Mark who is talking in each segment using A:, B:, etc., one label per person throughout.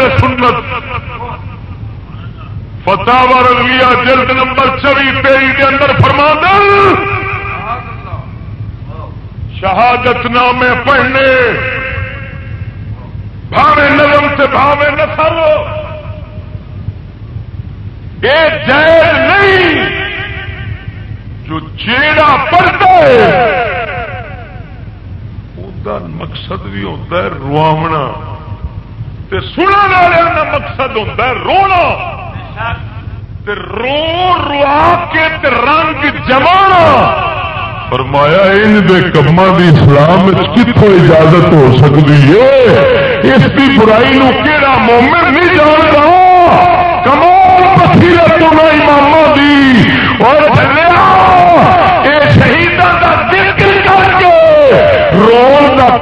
A: اہل سنت۔ فتح رضویہ جلد نمبر چوی تیری کے اندر فرما شہادت نامے پڑھنے۔ بھاوے نرم سے بھاوے نسل۔ یہ جائز نہیں، جو چیڑا پڑتا ہے۔ مقصد بھی ہوتا ہے رواونا۔ سننے والے کا مقصد ہوتا ہے رونا۔ تے رو روا کے تے رنگ جما فرمایا ان دے کما دی اسلام کتوں اجازت ہو سکتی ہے؟ اس کی برائی نو کہڑا مومن نہیں جانتا کمال بصیرت تو نہ امام دی۔ اور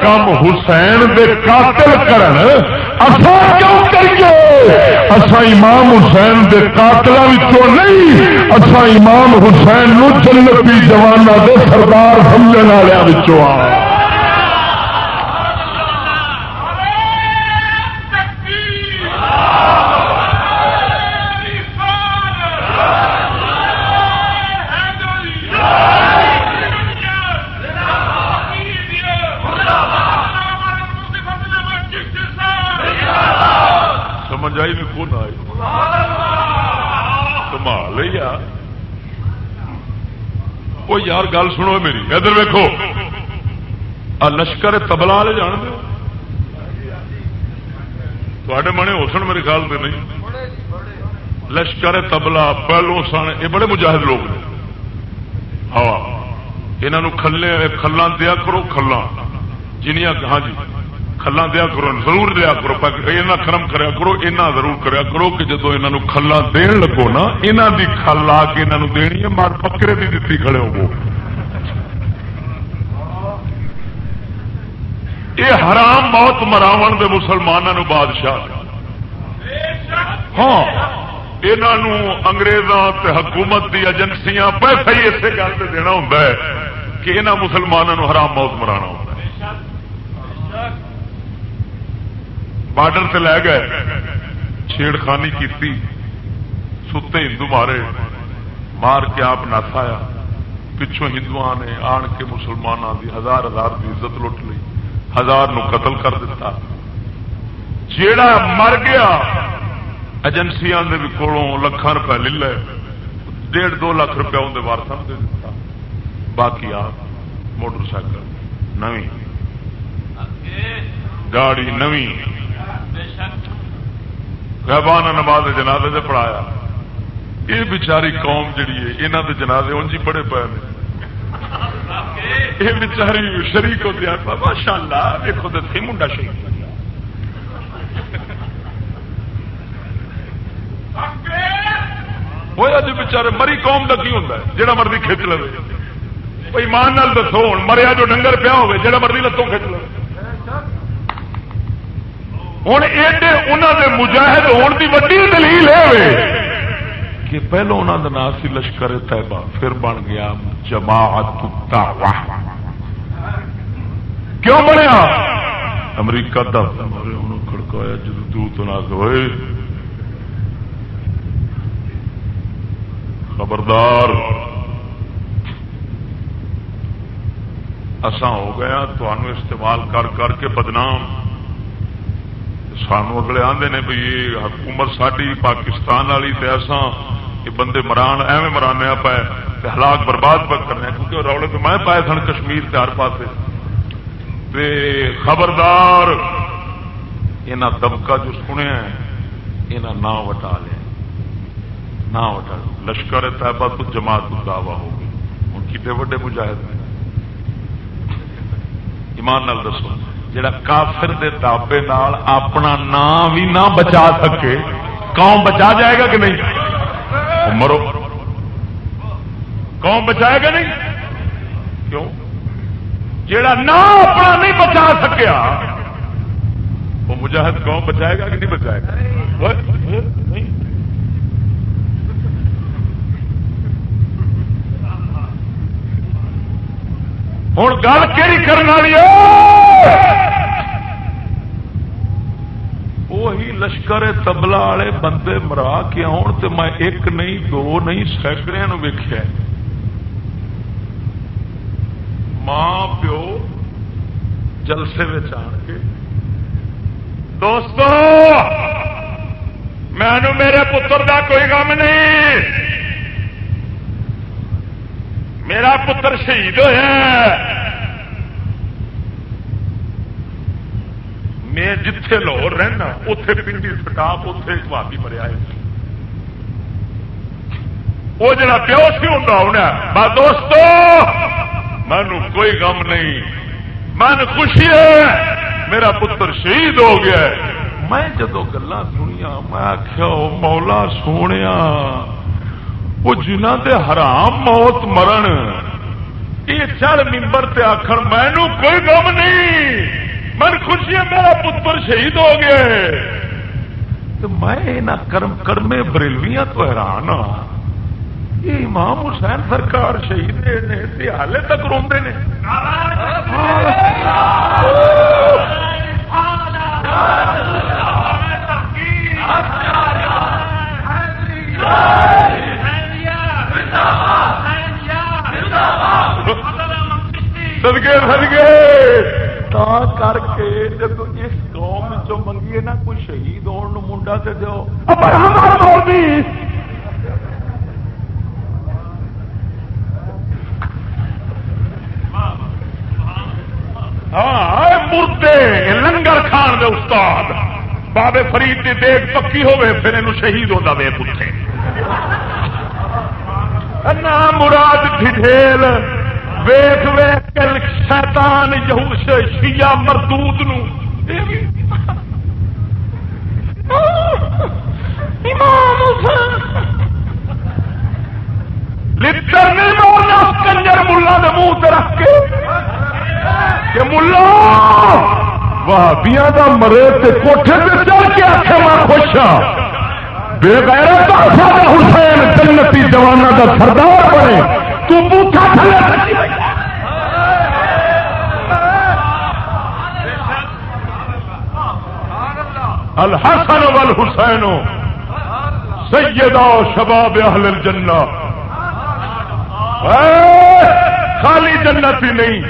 A: کام حسین دے قاتل کرن اسا کیوں کریے؟ اسا امام حسین دے قاتلاں وچوں نہیں اسا امام حسین نو جنتی جواناں دے سردار سمجھن والےاں وچوں آ گل سنو میری۔ ادھر ویکو لشکر تبلا والے جان تے منے ہوسن میرے خیال میں نہیں؟ لشکر تبلا پہلو سن۔ یہ بڑے مجاہد لوگ نے۔ ہاں۔ یہ کھلے کھلان دیا کرو، کھلان۔ جنیا ہاں جی۔ کھلا دیا کرو ضرور دیا کرو کرم کریا کرو اینا ضرور کریا کرو کہ جدو یہ کھلا دین لگو نا یہاں کی کھل آ کے یہاں دینی ہے مار پکرے کی دتی کھڑے ہو یہ حرام موت مراو دے مسلمانوں بادشاہ ہاں یہ انگریزاں حکومت دی ایجنسیاں پیسہ ہی اسی گل سے دینا ہوں کہ یہاں مسلمانوں حرام موت مرانا ہوتا بارڈر سے لے گئے، چھیڑخانی کی ستے ہندو مارے، مار کے آپ نسایا پچھوں ہندو نے آن کے مسلمانوں کی ہزار ہزار کی عزت لٹ لی، ہزار نو قتل کر دیتا جیڑا مر گیا، ایجنسیاں کولوں لکھان روپے لے لے، ڈیڑھ دو لاکھ روپیہ اندر وارسا دے دیتا باقی آپ موٹر سائیکل نو گاڑی نویں۔ غیبانہ نماز جنازے سے پڑھایا۔ یہ بچاری قوم جڑی ہے یہاں کے جنازے ان جی پے یہ بچاری شریک ہوتے ہیں ماشاء اللہ دیکھو تو تھی منڈا شریف ہوا جی بچارے مری قوم کا کی ہوتا ہے؟ جہاں مرضی کھچ لے۔ بھائی مان دسو ہوں مریا جو ڈنگر پیا ہوے جہاں مرضی لتوں کھچ لے۔ ہوں ایڈے انہوں نے مجاہد ہونے کی ویڈی دلیل ہے کہ پہلو انہوں کا نام سی لشکر طیبہ، پھر بن گیا جماعت کیوں بنیا؟ امریکہ کا کھڑکایا جدو دوت نہ ہوئے۔ خبردار۔ اسان ہو گیا ہاں، تمہوں استعمال کر کر کے بدنام۔ سانو اگلے آدھے نے بھائی حکومت ساری پاکستان والی ایسا کہ بندے مران ایویں مرانے پائے ہلاک برباد پر کرنے کیونکہ روڑے تو میں پائے سن کشمیر کے ہر پاس خبردار یہاں دبکا جو سنیا یہاں نہ وٹا لیا نہ وٹا لشکر طیبہ تو جماعت دعوی ہو گئی ہوں کتنے وڈے مجاہد نے ایمان نال دسو جڑا کافر دے تابے نال اپنا نام بھی نہ بچا سکے، قوم بچا جائے گا کہ نہیں؟ مرو قوم بچائے گا نہیں؟ کیوں؟ جڑا نام اپنا نہیں بچا سکیا، وہ مجاہد قوم بچائے گا کہ نہیں بچائے گا؟ ہوں گل کرنے والی وہی لشکر تبلا والے بندے مرا کے آن تو میں ایک نہیں، دو نہیں سینکڑے ویخیا ماں، پیو، جلسے آن کے۔ دوستو مینو میرے پتر کا کوئی غم نہیں۔ میرا پتر شہید ہوا میں جتھے لاہور رہنا اتے پنڈی سٹاپ اتے بھابی مریا ہے وہ جڑا پیو سی ہوں میں دوستو مینو کوئی غم نہیں۔ من خوشی ہے، میرا پتر شہید ہو گیا ہے۔ میں جدو گلا سنیا میں آخیا مولا سونے وہ جنہ دے حرام موت مرن یہ چل ممبر تے آخر مینو کوئی غم نہیں من خوشی ہے میرا پتر شہید ہو گیا تو میں کرم کرمے بریلویاں تو حیران ہاں یہ امام حسین سرکار شہید نے ہالے تک روندے نے سدگے سدگے تا کر کے جب اس قوم چ منگیے نا کوئی شہید ہونے منڈا سے دو ہاں مردے لنگر کھان دے استاد بابے فرید کی دیکھ پکی ہوے پھر یہ شہید ہوتا وے مراد ڈھیل ویخ ویخ شیطان شیا مردود لڑ نہیں مارنا کنجر ملا نے منہ رکھ کے۔ کہ ملا بھابیا کا مرے تے کوٹھے چل کے آخر خوش ہاں۔ بے غیرت حسین جنتی جوانا کا سردار بنے۔ تو بوٹا تھلے الحسن والحسین، سیدہ شباب اہل الجنہ۔ خالی جنت ہی نہیں،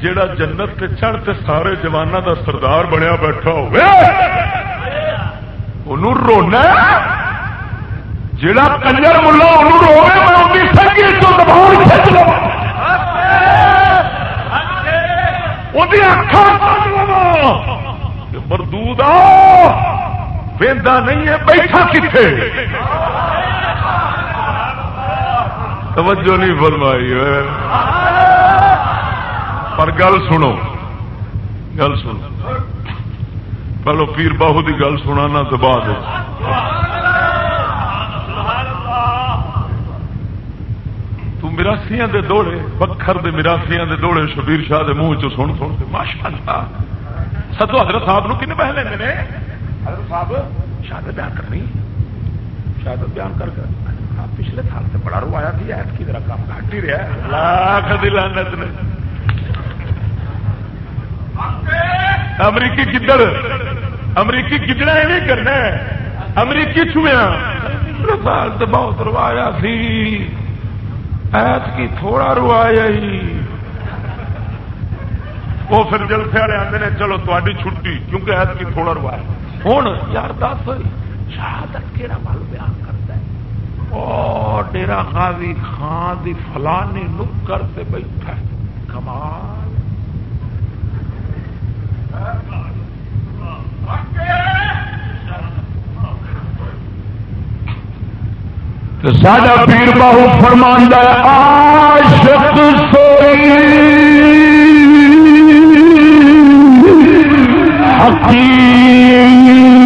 A: جیڑا جنت تے چڑھ تے سارے جوانوں دا سردار بنیا بیٹھا ہوئے۔ انہوں رونا جیڑا کنجر ملا انہوں روے میں ان کی سنگی تو دباؤ کھچ لو مردود نہیں ہے، بیٹھا کتنے توجہ نہیں فرمائی پر گل سنو گل سنو۔ پہلو پیر باہو کی گل سنا تو بعد مراسیاں دے دوڑے، بکھر دے مراسیاں دے دوڑے، شبیر شاہ دے منہ چ سن سن کے ماشاء اللہ سدو حضرت صاحب کن پہ لیں حضرت صاحب، شہادت بیان کرنی۔ شہادت بیان کر کر۔ ہاں، پچھلے سال سے بڑا روایا تھی ایس کی طرح کام گھٹ ہی رہا لاکھ دلانت نے۔ امریکی گدڑ امریکی گدڑا نہیں کرنا ہے؟ امریکی چویا سال تو بہت روایا سی۔ ایس کی تھوڑا روایا ہی۔ وہ پھر جلسے والے آتے ہیں چلو تاری چھٹی، کیونکہ ایس کی تھوڑا روا ہے ہوں یار دس شہادت کہڑا مل بیان کرتا ہے؟ ڈیرا خاضی خان دی فلانی نکر سے بیٹھا کمال۔ تو ساڈا پیر باہو فرماندہ عاشق سوئی حقیق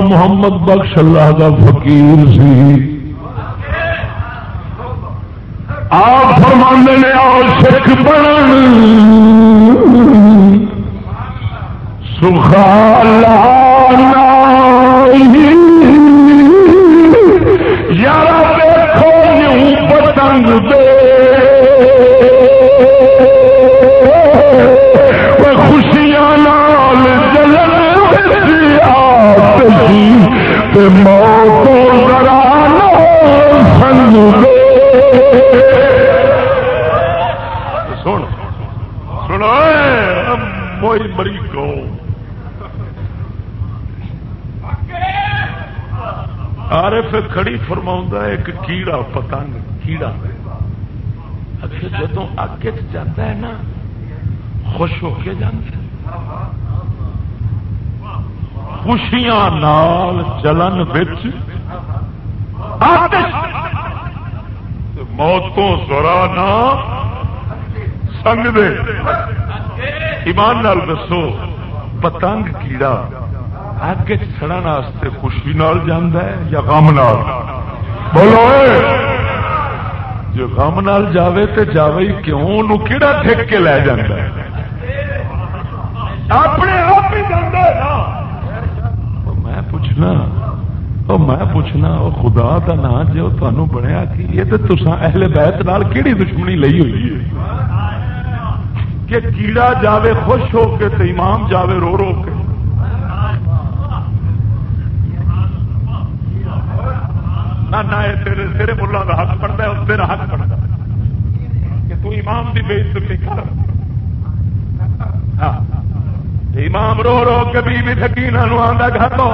A: محمد بخش اللہ کا فقیر سی۔ آپ فرمانے نے آؤ سکھ بن سخالا یار دیکھو نیو پتنگ دے۔ خوشیاں نال جلن تے موت ذرا سنگ سن سنا موئی مری کو آرف کھڑی فرما ایک کیڑا پتنگ کیڑا۔ اچھا، جدو اگ چاہتا ہے نا، خوش ہو کے جانا خوشیاں نال چلن بچ موتوں سورا نا سنگ دے ایمان نال دسو، پتنگ کیڑا اگ چڑھن خوشی نال جانا ہے یا غم نال؟ بولو جو غم نال جاوے تے جاوے کیوں؟ نو کیڑا ٹھیک کے لے جانا اپنے آپ ہی جانا نا۔ پوچھنا میں پوچھنا وہ خدا کا نام جو تمہیں بنیا کہ یہ تو تسا اہل بیت نال کیڑی دشمنی لئی ہوئی ہے کہ کیڑا جاوے خوش ہو کے تو امام جاوے رو رو کے نہ تیرے تیرے ملا کا حق پڑتا ہے تیرا حق پڑتا کہ تو امام کی بےزتی کر ہاں امام رو رو کے بی بی سکینہ آدھا گھر لو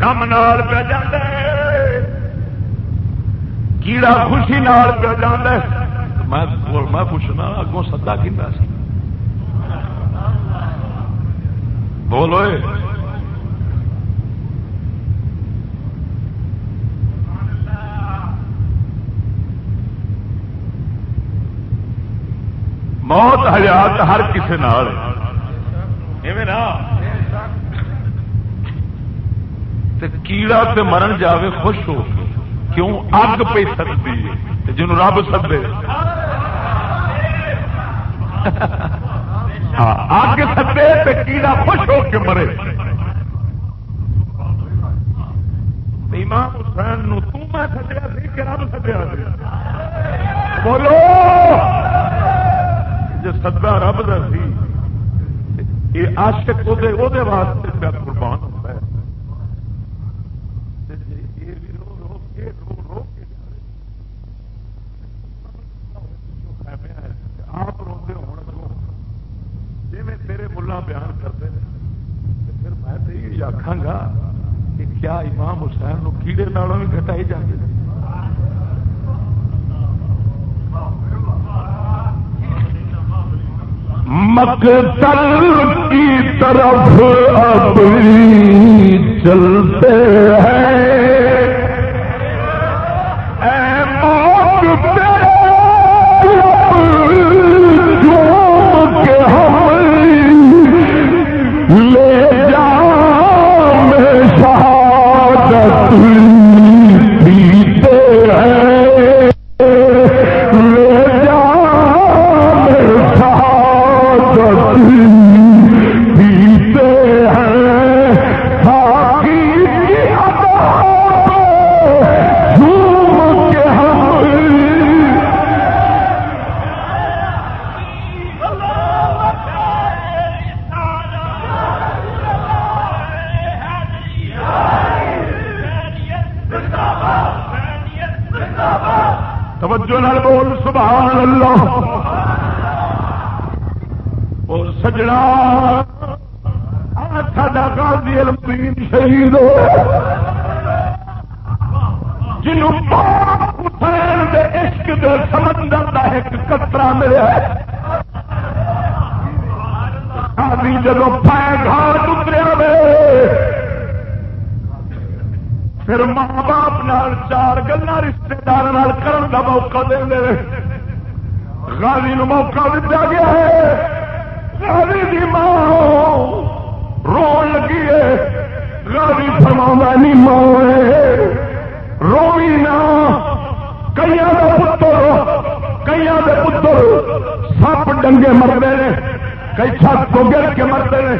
A: کم نال پہ جانا کیڑا خوشی نال پہ جانا میں پوچھنا، اگوں سدا کی بولو موت حیات ہر کسی نال کیڑا تے مرن جاوے خوش ہو کیوں اگ پہ سکتی ہے جنوں رب سدے ہاں اگ سدے تے کیڑا خوش ہو کے مرے۔ امام حسین نو تو میں سدیا سی کہ رب سدیا بولو۔ سدا رب کا سی، یہ آشک واسطے پہ قربان ہوتا ہے۔ جی، آپ روتے ہو جی میں تیرے ملا بیان کرتے ہیں پھر میں تو یہ آخا گا کہ کیا امام حسین کیڑے نالوں بھی کٹائی جاتی مقتل کی طرف اب چلتے ہیں۔ توجہ نال بول، سبحان اللہ۔ وہ سجڑا۔ ساڈا غازی الدین شہید جنوں پاک حسین دے عشق دے سمندر دا ایک قطرہ ملیا غازی جدو پائے گھاٹ اتریا وے۔ پھر ماں باپ نال چار گلا رشتے دار کرن موقع دے دے غازی نو موقع دیا گیا ہے۔ غازی دی ماں رون لگی ہے۔ غازی فرما نہیں ماں روی نہ۔ کئی پتر کئی پتر سپ ڈنگے مرتے ہیں۔ کئی چھت کو گر کے مرتے ہیں۔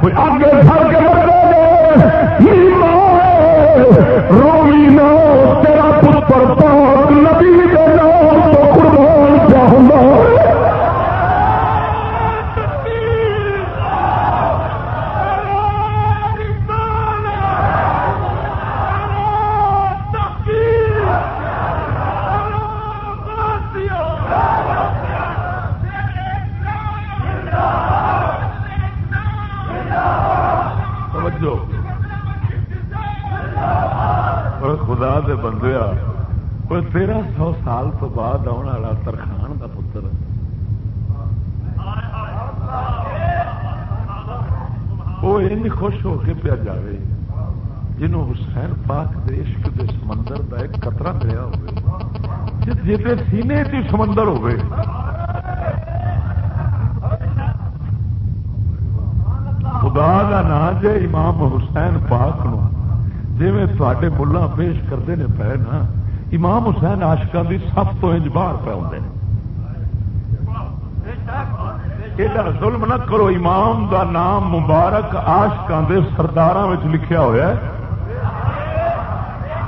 A: کوئی آگے سر کے مرتے ہیں۔ رومی نہ تیرا پتر پاک نبی دے نام بعد آنے والا ترخان کا پتر. وہ ان خوش ہو کے پیا جائے جنہوں حسین پاک دے عشق دے سمندر دا ایک قطرہ ملیا ہوئے. جی سینے چ سمندر ہوئے. خدا کا نام جے امام حسین پاک نو. جی تے ملا پیش کرتے ہیں پے نا امام حسین آشکا کی سب تو انج باہر پہ آتے ہیں ظلم نہ کرو، امام دا نام مبارک آشکا دے سردار لکھیا ہوا ہے۔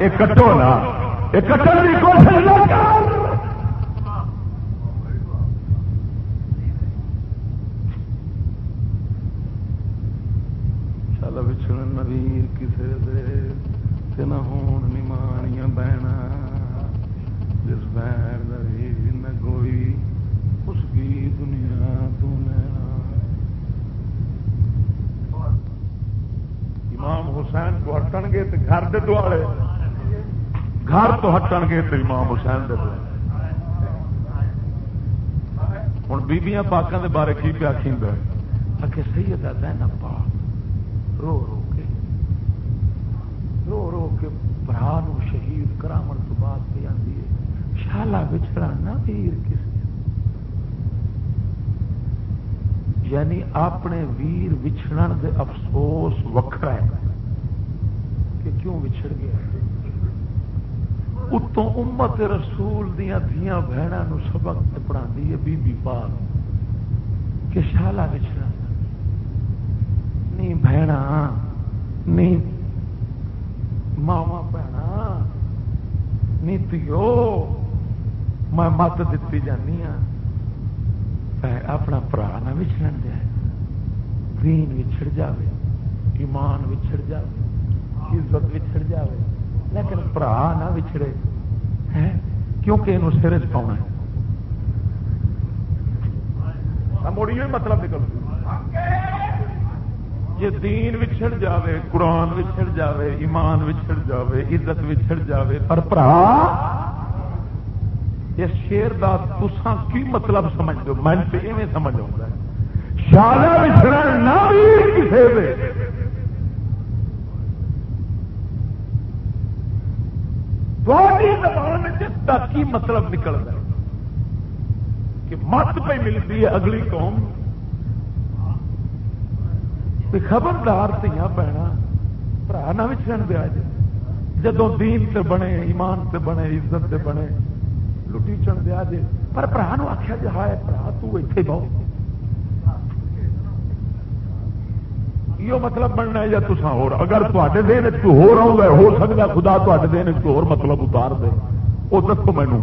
A: یہ کٹو نا یہ کٹن کی کوشش نہ کر چل بچھڑ نویر کسے دے تے نہ ہون نمانیاں بہنا جس بہن دا ویر نہ کوئی اس کی دنیا تو لینا امام حسین کو ہٹن گے تے گھر دے دوالے گھر تو ہٹن گے تے امام حسین دے ہوں بیبیاں پاکوں دے بارے کی پیا کھیندا ہے؟ کہ سیدہ زینب پاک رو رو کے، رو رو کے برا شہید کرامن تو بعد پہ آتی ہے۔ شالا بچڑا نہ ویر کس یعنی اپنے ویر بچھڑن دے افسوس وکھرا ہے کہ کیوں بچھڑ گیا اتوں امت رسول دیا دیا بہنوں سبق پڑھا ہے بی بی پاک۔ کہ شالا بچھڑا نہیں بہنا نہیں ماوا بہنا نہیں تیو، میں مت دیتی جانی ہاں۔ اپنا برا نہ وچھڑن دیا دین وچھڑ جاوے، ایمان وچھڑ جاوے، عزت وچھڑ جاوے۔ لیکن برا نہ وچھڑے۔ کیونکہ یہ سر چ پاؤنا موڑی مطلب نکل جی دین وچھڑ جاوے، قرآن وچھڑ جاوے، ایمان وچھڑ جاوے، عزت وچھڑ جاوے۔ پر برا اس شیر کا تسان کی مطلب سمجھ دو من تو ایویں سمجھ آتا ہے شالا بچھڑ نہ بھی کسی زبان کا کی مطلب نکلتا ہے؟ کہ مت پہ ملتی ہے اگلی قوم۔ خبردار تیاں پینا برا نہ بچھڑ دیا جی جدو دین تے بنے، ایمان تے بنے، عزت تے بنے، لٹی چڑھ دیا جی پر برا آخیا جی ہائے برا تے بہت یہ مطلب بننا ہے یا تصا ہو اگر تے دن ہو رہا ہے ہو سکتا خدا تے دن ہو مطلب اتار دے۔ وہ دسو مینو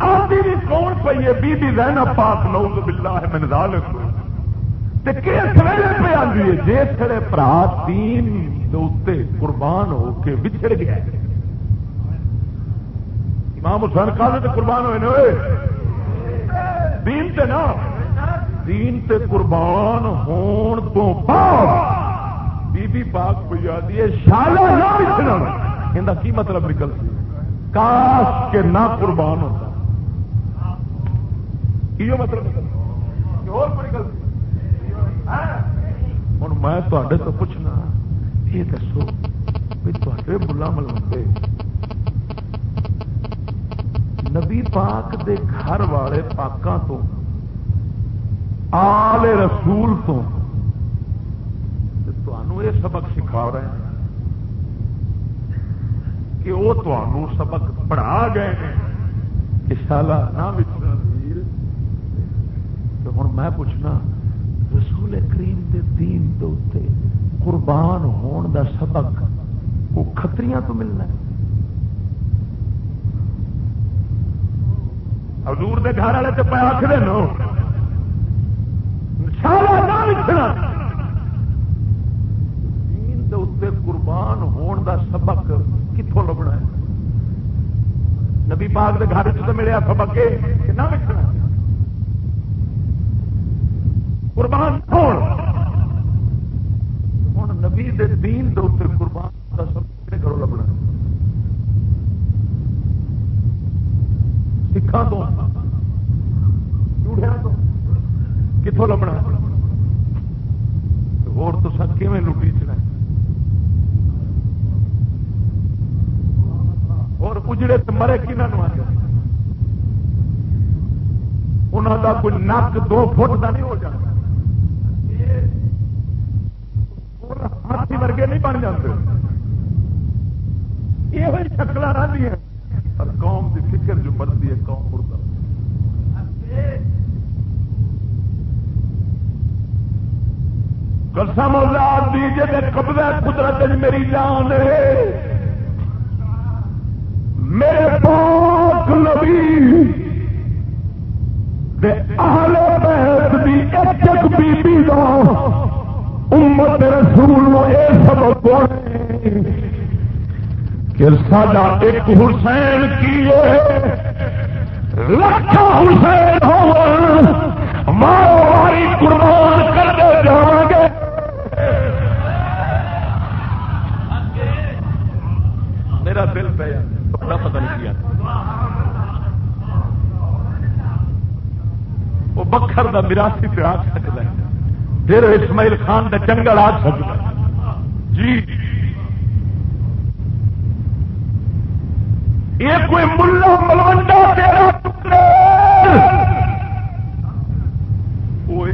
A: آدھی بھی کون پی ہے؟ بی بی رہنا پاک لو بلا ہے میں دال سویرے پہ آدھی ہے؟ جس برا تین قربان ہو کے بچھڑ گیا ہے۔ امام حسین کالے تے قربان ہوئے دین تے نا دین تے قربان ہون تو بعد بی بی پاک بجا دیے شالا نہ بچنا ان کی مطلب نکل سی؟ کاش کے نہ قربان ہوتا۔ یہ مطلب نکل ہوں ہاں۔ میں تو پوچھنا، یہ دسو بھی تے بلا ملوے نبی پاک دے گھر والے پاکوں تو، آل رسول تو۔ یہ سبق سکھا رہے ہیں کہ وہ تنوع سبق پڑھا گئے ہیں کہ شالا نہ ہوں میں پوچھنا، رسول کریم دے دین دے قربان ہون دا سبق وہ کتریاں تو ملنا ہے؟ حضور دے گھر والے تو پہ آخر نو سارا نہ لکھنا۔ اتنے قربان ہون دا سبق کتوں لبنا ہے؟ نبی پاک دے گھر چ ملیا سبق کہ نہ لکھنا۔ قربان ہون۔ ہوں نبی دے دین دے اتنے قربان دا سبق کتنے گھروں لبنا ہے؟ سکھان تو کتوں لبنا اور تو سب کیون لٹی چنا اور اجڑے تو مرے کنہوں آتے انہوں کا کوئی نک دو فٹ کا نہیں ہو جاتا ہاتھی ورگے نہیں بن جاتے یہ شکل رہی ہیں اور قوم کی فکر جو بنتی ہے، قوم مردہ۔ قسم اللہ دیجیے قبضہ قدرت میری جان ہے۔ میرے پاک نبی دے اہل بیت دی ایک ایک بی بی دا امت رسول نو اے سبق کہ ساڈا ایک حسین کی لکھا حسین ہو ماری قربان کر دے جا گے۔ میرا دل پہ بڑا پتہ نہیں کیا۔ وہ بکھر کا مراسی پہ آ سکتا ہے۔ پھر اسماعیل خان کا جنگل آ سکتا ہے۔ جی۔ یہ کوئی ملا ملوڈا تیرا وہ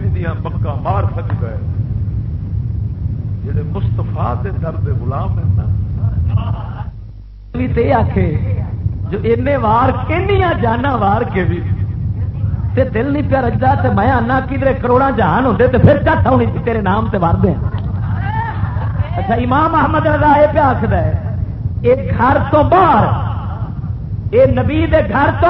A: پکا مار سکتا ہے جڑے مستفا کے درد گلام ہیں نا۔ آخے جو این وار کنیا جانا وار کے بھی۔ تے دل نہیں پیا رجدا تے میں آنا کدھر کروڑا جہان ہوتے تو پھر چٹ ہونی تیرے نام سے وار دیں اچھا امام احمد رضا یہ پیا آخر ہے، ایک گھر تو باہر یہ نبی دے گھر تو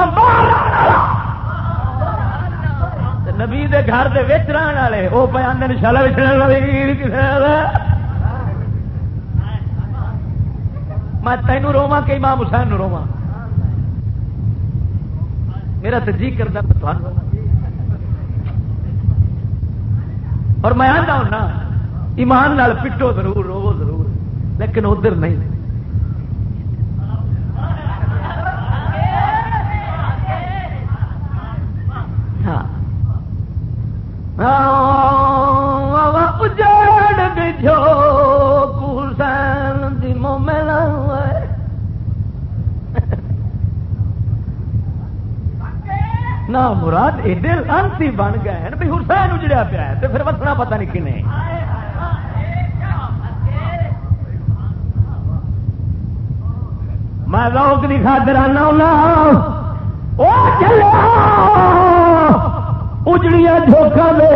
A: نبی دے گھر دے وچ رہن والے وہ پہ آدھے شالا میں تینوں روا کہ امام حسین روا میرا تو جی کرتا اور میں آتا ہوں ایمان نال پٹو ضرور رو ضرور، لیکن ادھر نہیں۔ اجاڑ بجو حسین دی مومن نہ مراد ایڈے لانسی بن گئے بھائی حسین اجڑیا پیا ہے تو پھر وسنا پتہ نہیں کنے میں لوگ نہیں خاطر آنا چلو اجڑیاں جھوکا دے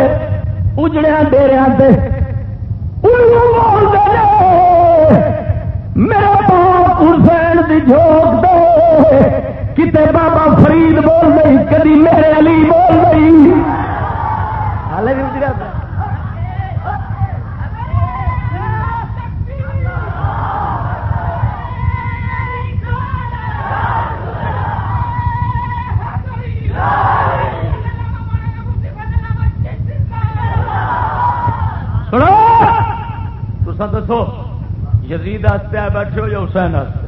A: اجڑیا ڈیریا دے۔ میرا باپ حسین دی جھوک دے۔ کتے بابا فرید بول رہی کدی میرے علی بول رہی دسو، یزید آستے آئے بیٹھے ہو یا حسین آستے؟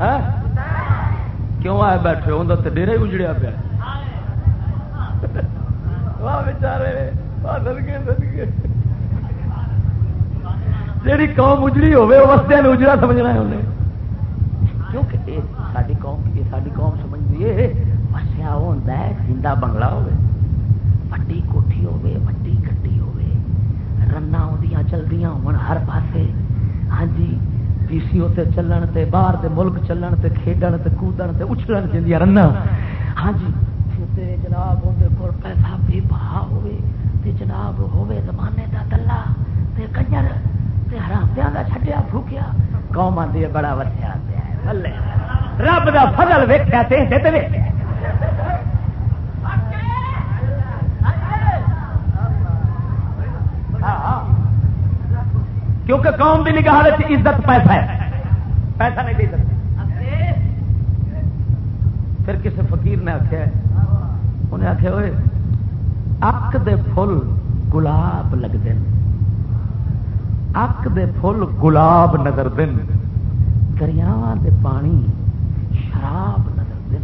A: ہاں؟ کیوں آئے بیٹھے ہو؟ تو ڈیرے ہی اجڑیا پیا۔ بچارے جیڑی قوم اجڑی ہوے اجڑا سمجھنا ہے انہیں۔ کیونکہ یہ ساری قوم یہ ساری قوم سمجھتی ہے وسیا وہ ہوتا ہے زندہ بنگلہ ہوے وڈی کوٹھی ہوے وڈی گڈی ہوے رنا آدیاں چلتی ہون ہر پاسے۔ ہاں جی پی سی اتنے چلن تے، باہر دے ملک چلن تے، کھیڈن تے، کودن تے، اچھلن جی رنا ہاں جی جناب اندر کول پیسہ بے بہا ہوے تے جناب ہوے زمانے دا دلہ۔ تے کنجر تے حرامتیاں دا چھڈیا پھوکیا قوم آندی ہے بڑا وسیا پیا ہے۔ بلے، رب دا فضل ویکھیا تے تے ویکھیا۔ کیونکہ قوم کی نگاہ عزت پیسہ ہے۔ پیسہ نہیں دے سکتے پھر کسی فقیر نے آخیا انہیں آخیا ہوئے اک دے پھل گلاب لگتے اک دے پھل گلاب نظر دن دریا دے پانی شراب نظر دن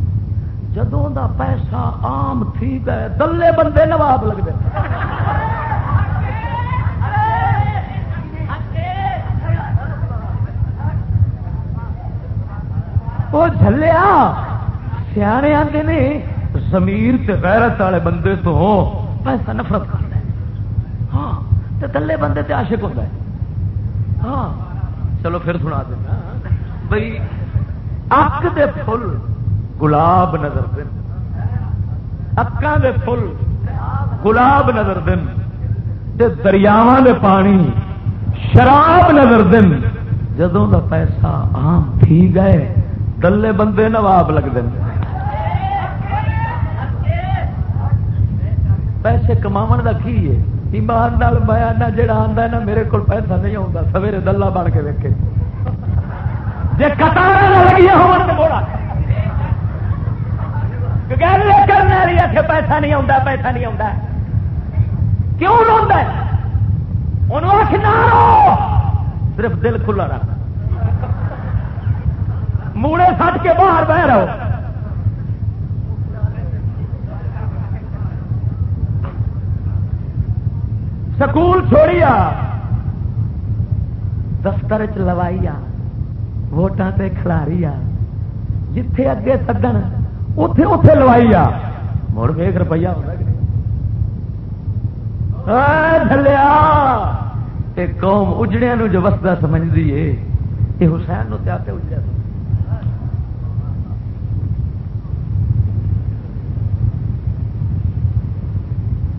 A: جدوں دا پیسہ عام تھی گئے، دلے بندے نواب لگتے وہ جلیا سیانے آتے نے زمیر غیرت والے بندے تو پیسہ نفرت کرتا ہے۔ ہاں تو تلے بندے تے عاشق ہوتا ہے۔ ہاں چلو پھر سنا دینا بھائی اک دے فل گلاب نظر دن۔ اکاں دے فل گلاب نظر دن۔ تے دریاواں دے پانی شراب نظر دن۔ جدوں دا پیسہ عام تھی گئے دلے بندے نواب لگتے ہیں پیسے کما کا کی ہے؟ ایمان نال بیانا جڑا آتا نا، میرے کو پیسہ نہیں آتا سویرے دلہ بن کے ویکے جی کتار لگی ہوا کرنے والی آخ پیسہ نہیں آتا پیسہ نہیں آتا کیوں روڈ انہوں آخنا صرف دل کھلا رکھ۔ موڑے سٹ کے باہر بہ رہو۔ سکول چھوڑی آ دفتر چ لوائی آ ووٹان سے کھلاری آ جتھے اگے سدن اتے اتے لوائی آ مڑ ویگ روپیہ ہوتا کہ قوم اجڑیا جو وسدا سمجھتی ہے یہ حسین نو تے اجڑیا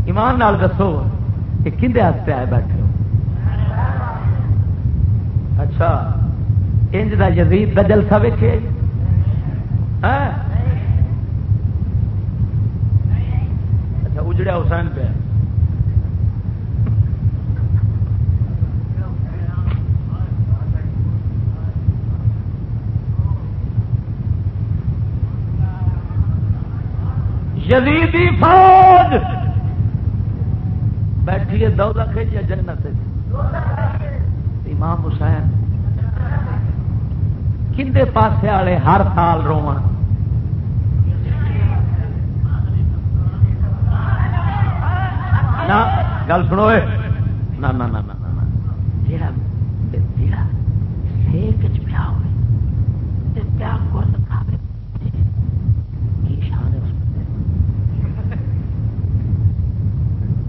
A: ایمان نال دسو کہ کھندے ہاتھ آئے بیٹھے ہو؟ اچھا انج دا یزید دا جلسہ ویکھے؟ ہاں؟ اچھا اجڑیا حسین پہ۔ یزیدی فوج! بیٹھی ہے دو لکھ یا جنت امام حسین کھے پاسے والے ہر سال رو گل سنو نہ جا نہ نہ جیڑا جیڑا سیک چ پیا ہوئے تے پیا کو لکھاوے کی شان ہے اس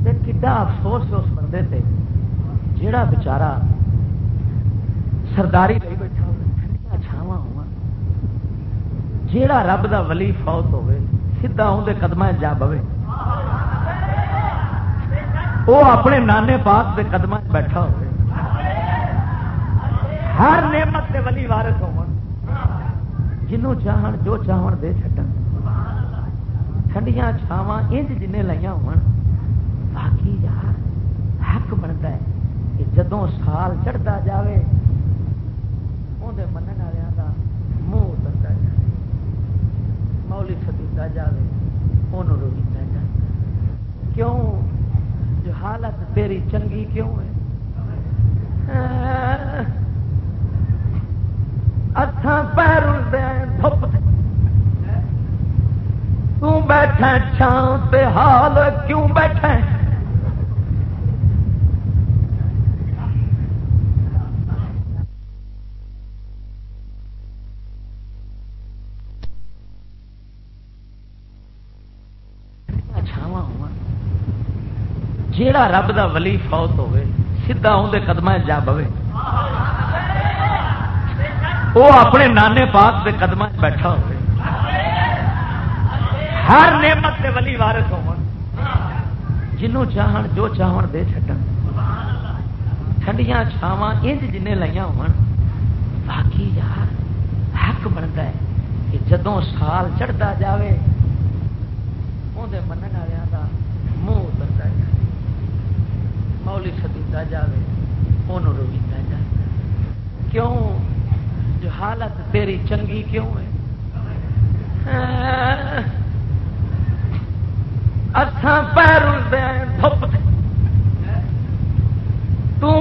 A: بندے تے کڈا افسوس ہے اس بندے تے، جیڑا بیچارہ سرداری لئی بیٹھا ہوئے، ٹھنڈیاں چھاواں ہوا جیڑا رب دا ولی فوت ہوئے، سیدھا اندر قدم جا بوے۔ وہ اپنے نانے پاک کے قدم بیٹھا ہوئے۔ ہر نعمت کے ولی وارث ہو جنوں چاہن، جو چاہن دے چڈن ٹھنڈیاں چھاواں انج جن لائیا ہو باقی یار حق بنتا ہے کہ جدوں سال چڑھتا جاوے اندر من والوں کا منہ اترتا جائے مولی سدیتا جائے انہوں رویتا جائے کیوں؟ جو حالت تیری چنگی کیوں ہے؟ اتھان پیر دھپ بیٹھا چھان تے حال کیوں بیٹھا جیڑا رب دا ولی فوت ہوئے، سیدھا اندر قدم جا بوے۔ وہ اپنے نانے پاک کے قدم بیٹھا ہوئے۔ ہر نعمت کے ولی وارث ہو جنوں چاہن، جو چاہن دے چڈن ٹھنڈیاں چھاواں انج جن لائیا ہو باقی یار، حق بنتا ہے کہ جدوں سال چڑھتا جاوے اندر من والوں کا منہ اترتا جائے مولی سدیتا جائے انہوں رویتا جائے کیوں؟ جو حالت تیری چنگی کیوں ہے؟ اتھان پیر دھپ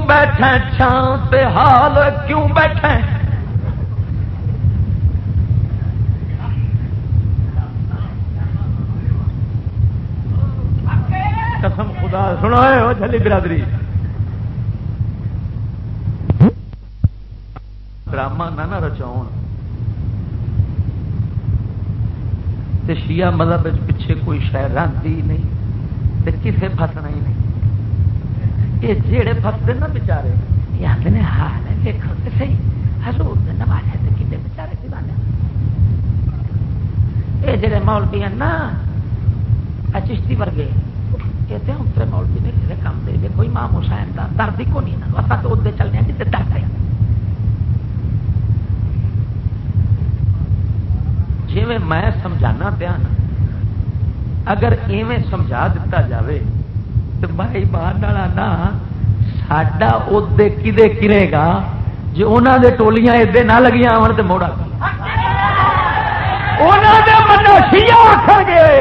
A: بیٹھا چھان پہ حال کیوں بیٹھے قسم سنا ہو جلی برادری۔ ڈرامہ نہ نہ رچاؤ شیعہ مذہب پیچھے کوئی شہر رہتی نہیں، تے کسے پھسنا ہی نہیں۔ یہ جہے فستے نا بچارے، یہ آتے ہیں حال ہے دیکھو تو صحیح۔ حضور نے نوازے تے کتنے بچارے دیوانے یہ جڑے مولوی ہیں نا چشتی ورگے۔ کہتے ہیں اترے مولوی نے کسی کام دے دے کوئی ماں حسین کا درد ہی کو نہیں اصل تو ادھر چلنے جتنے درد ہے جی میں سمجھانا پیا نا اگر ایویں سمجھا دیتا جاوے تو بھائی مان والا نا ساڈا ادے کدے کرے گا جی انہوں دے ٹولیاں ادے نہ لگیاں آن تو موڑا گے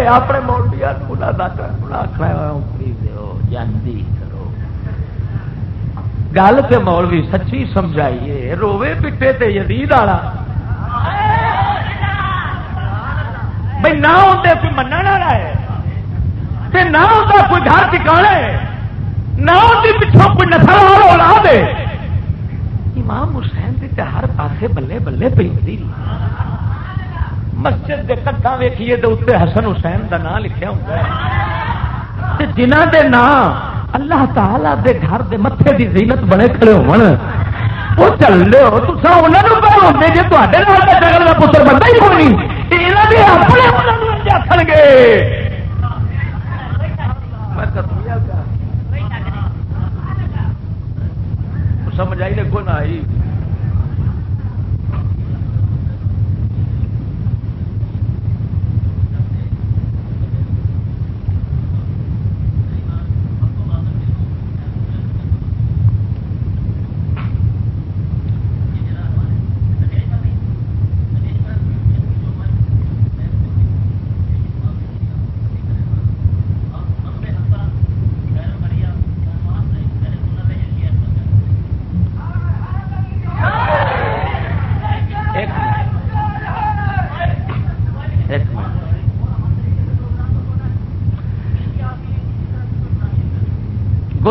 A: اپنے موڈیا گل تو مولوی سچی سمجھائیے روے پٹے تے یزید والا۔ بھائی نہ ہوتے کوئی من والا ہے۔ نہ ہوتا کوئی گھر ٹکانے نہ ہوتی پچھوں کوئی نسل اور اولاد ہے۔ امام حسین کی ہر پاسے بلے بلے پی مسجد کے کٹا ویکھیے تو اتنے حسن حسین کا نام لکھا ہوتا ہے۔ جنہ دے نام اللہ تعالی دے گھر دے متے دی زینت بنے کھڑے ہو وہ چل رہے ہو تو انہوں نے جی تے پتر بندہ ہی کوئی اپنے گے سمجھ آئی نے کون آئی۔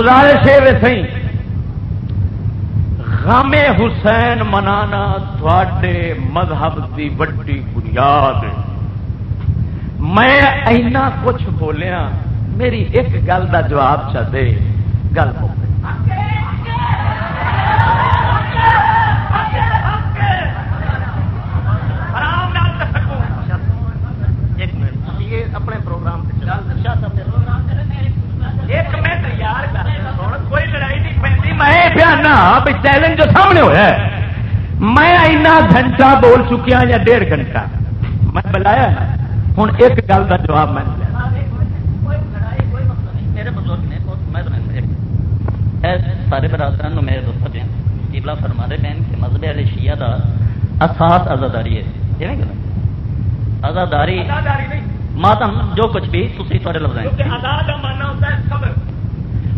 A: گزارش ہے غم حسین منانا تھوڑے مذہب کی وڈی بنیاد۔ میں اینا کچھ بولیا، میری ایک گل کا جواب چاہتے گل میں بیانا چیلنج جو سامنے ہوا میں اینا گھنٹہ بول چکیا یا ڈیڑھ گھنٹہ۔ میں بلایا ہوں ایک گل کا جواب میں سارے برادر میرے دوست ہیں کیبلا فرما رہے ہیں کہ مذہب والے شیعہ کا اساس آزاداری ہے۔ آزاداری ماتم جو کچھ بھی تھی تھوڑے لفظ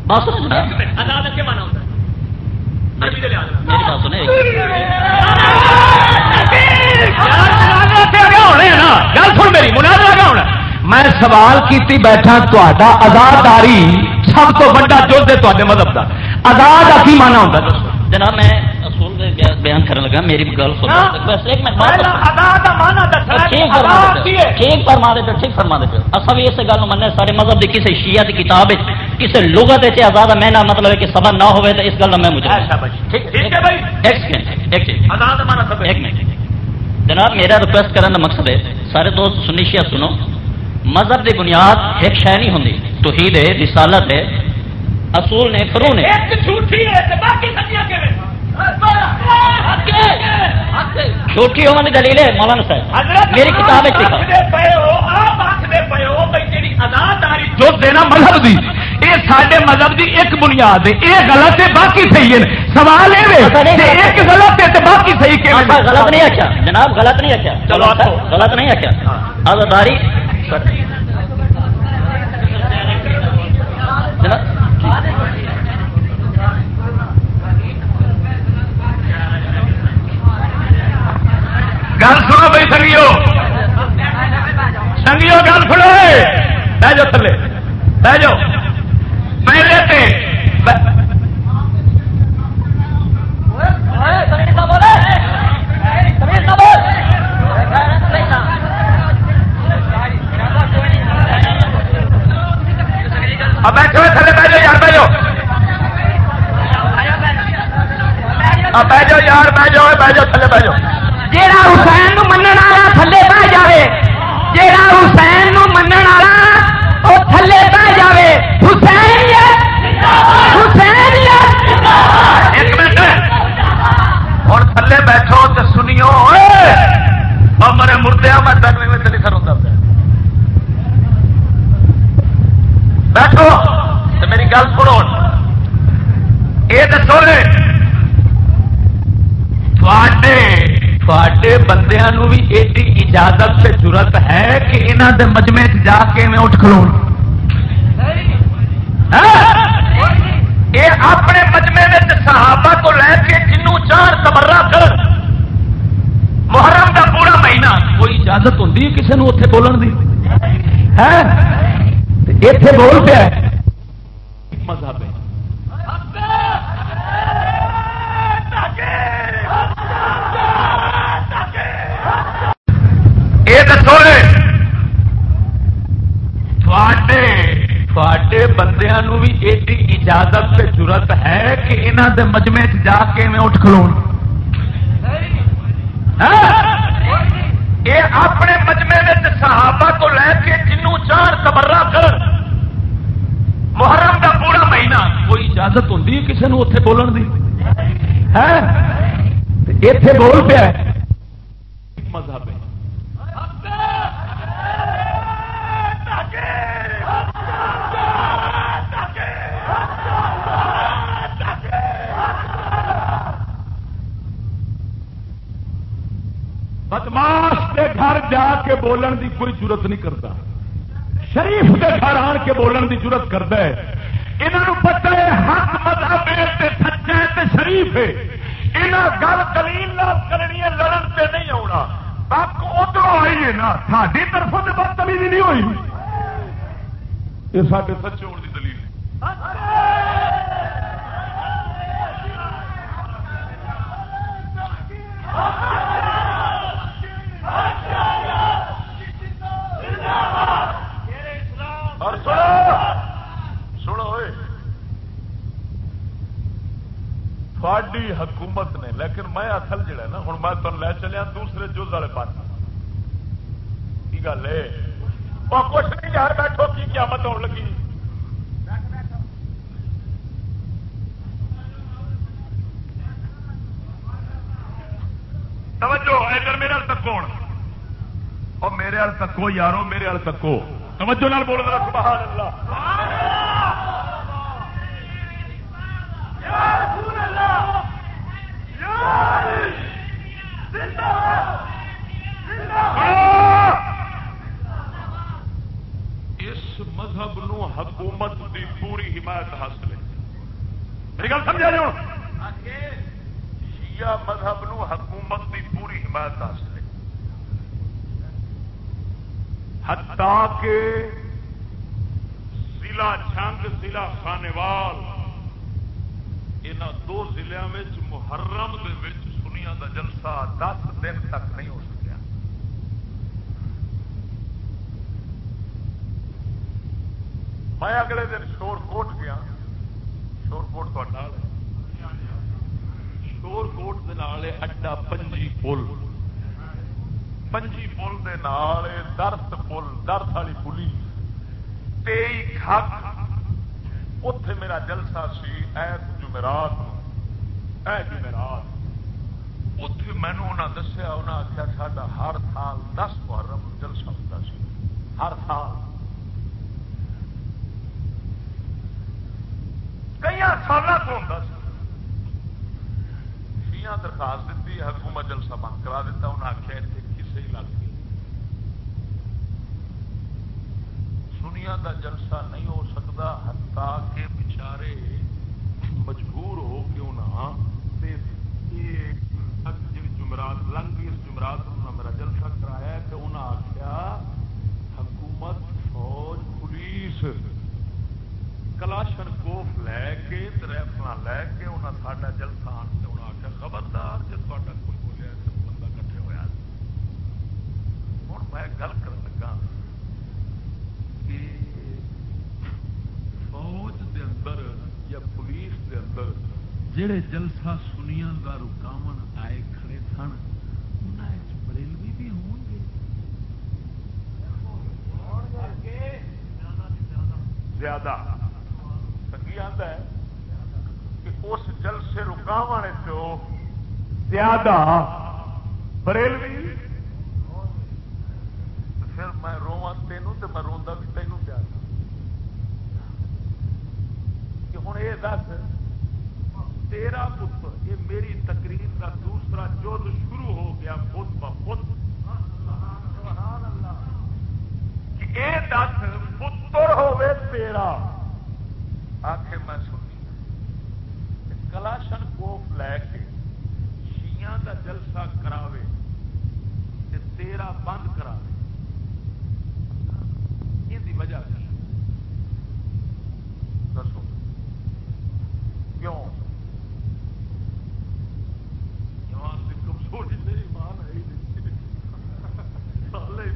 A: بس میری بات سنے گل سن میری مناظرہ کیا ہونا میں سوال کیتی بیٹھا تا آزاداری سب تو بڑا جوت ہے تے مذہب کا آزاد کی مانا ہوتا جناب میں اصول بیان کرنے لگا میری گل سن منٹ ٹھیک فرما دے ٹھیک فرما دے اصل بھی اس گل من سارے مذہب کی کسی شیعہ کی کتاب کسی لغت آزاد میں نہ مطلب ہے کہ سبر نہ ہوئے تو اس گل میں مجھے ایک منٹ جناب میرا ریکویسٹ کرنے کا مقصد ہے سارے دوست سنی شیعہ سنو مذہب کی بنیاد ایک شہ نہیں ہوں توحید ہے رسالت ہے اصول نے فرو نے۔ جھوٹی ہونے دلیل ہے مولانا صاحب۔ میری کتاب جو دینا مذہب دی یہ سارے مذہب دی ایک بنیاد ہے۔ یہ غلط ہے باقی صحیح ہے۔ سوال ایک غلط ہے باقی صحیح غلط نہیں آخیا جناب غلط نہیں آخیا چلو غلط نہیں آخیا آزاداری گل سنو بھائی، سنگیو۔ سنگیو، گل سنو۔ بہ جاؤ تھلے۔ بہ جاؤ۔ پہلے بیٹھو تھلے بہ جاؤ، یار بہ جاؤ۔ بہ جاؤ، یار بہ جاؤ بہ جاؤ، تھلے بہ جاؤ۔ جیڑا حسین من والا تھلے بہ جائے جیڑا حسین من والا وہ تھلے بہ جائے حسین حسین ایک منٹ اور تھلے بیٹھو تو سنیو مرے مردیا میں تین میں نہیں کروں بیٹھو تو میری گل سنو یہ دسو تھوڑے تھوڑے بندیا بھی ایڈی اجازت سے ضرورت ہے کہ یہاں دے مجمے جا کے میں اٹھ کھلو یہ اپنے مجمے میں صحابہ کو لے کے جنوں چار تبرا کر محرم کا پورا مہینہ کوئی اجازت ہوں کسی نے اتنے بولن دی اتے بول پیا تھوڑے بندیا بھی ایڈی اجازت سے ضرورت ہے کہ یہاں دے مجمے جا کے میں اٹھ کھلو ہاں؟ یہ اپنے مجمے میں صحابہ کو لے کے جنوں چار تبرا کر۔ محرم کا پورا مہینہ کوئی اجازت ہوں کسی نے اتنے بولن دی؟ ہاں؟ اتے بول پیا مذہب ہے۔ بدماش کے گھر جا کے بولن دی کوئی ضرورت نہیں کرتا۔ شریف کے گھر آن کے بولن دی ضرورت کرتا ہے۔ انہوں پتا ہے حق مذہب سچا ہے شریف ہے۔ یہاں گل دلیل کرنی ہے، لڑن سے نہیں آنا تک ادھر آئی ہے نا ساری طرف سے بدتمیزی نہیں ہوئی۔ یہ سارے سچے ہونے تکو یارو میرے تکو. توجہ بول رہا سبحان اللہ.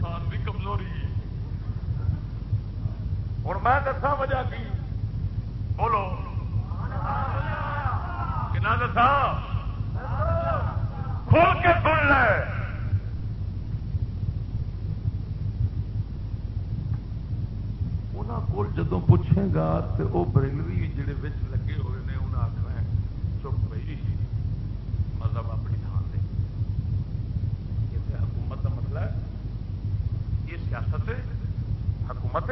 A: ایمان بھی کمزوری ہے۔ اور میں دسا وجہ کی؟ بولو۔ کہ نہ دسا کھول کے سن لے۔ کو جدو پوچھے گا تو وہ بریلوی جڑے لگے ہوئے ہیں انہیں آخر چپ رہی۔ مطلب اپنے سیاست حکومت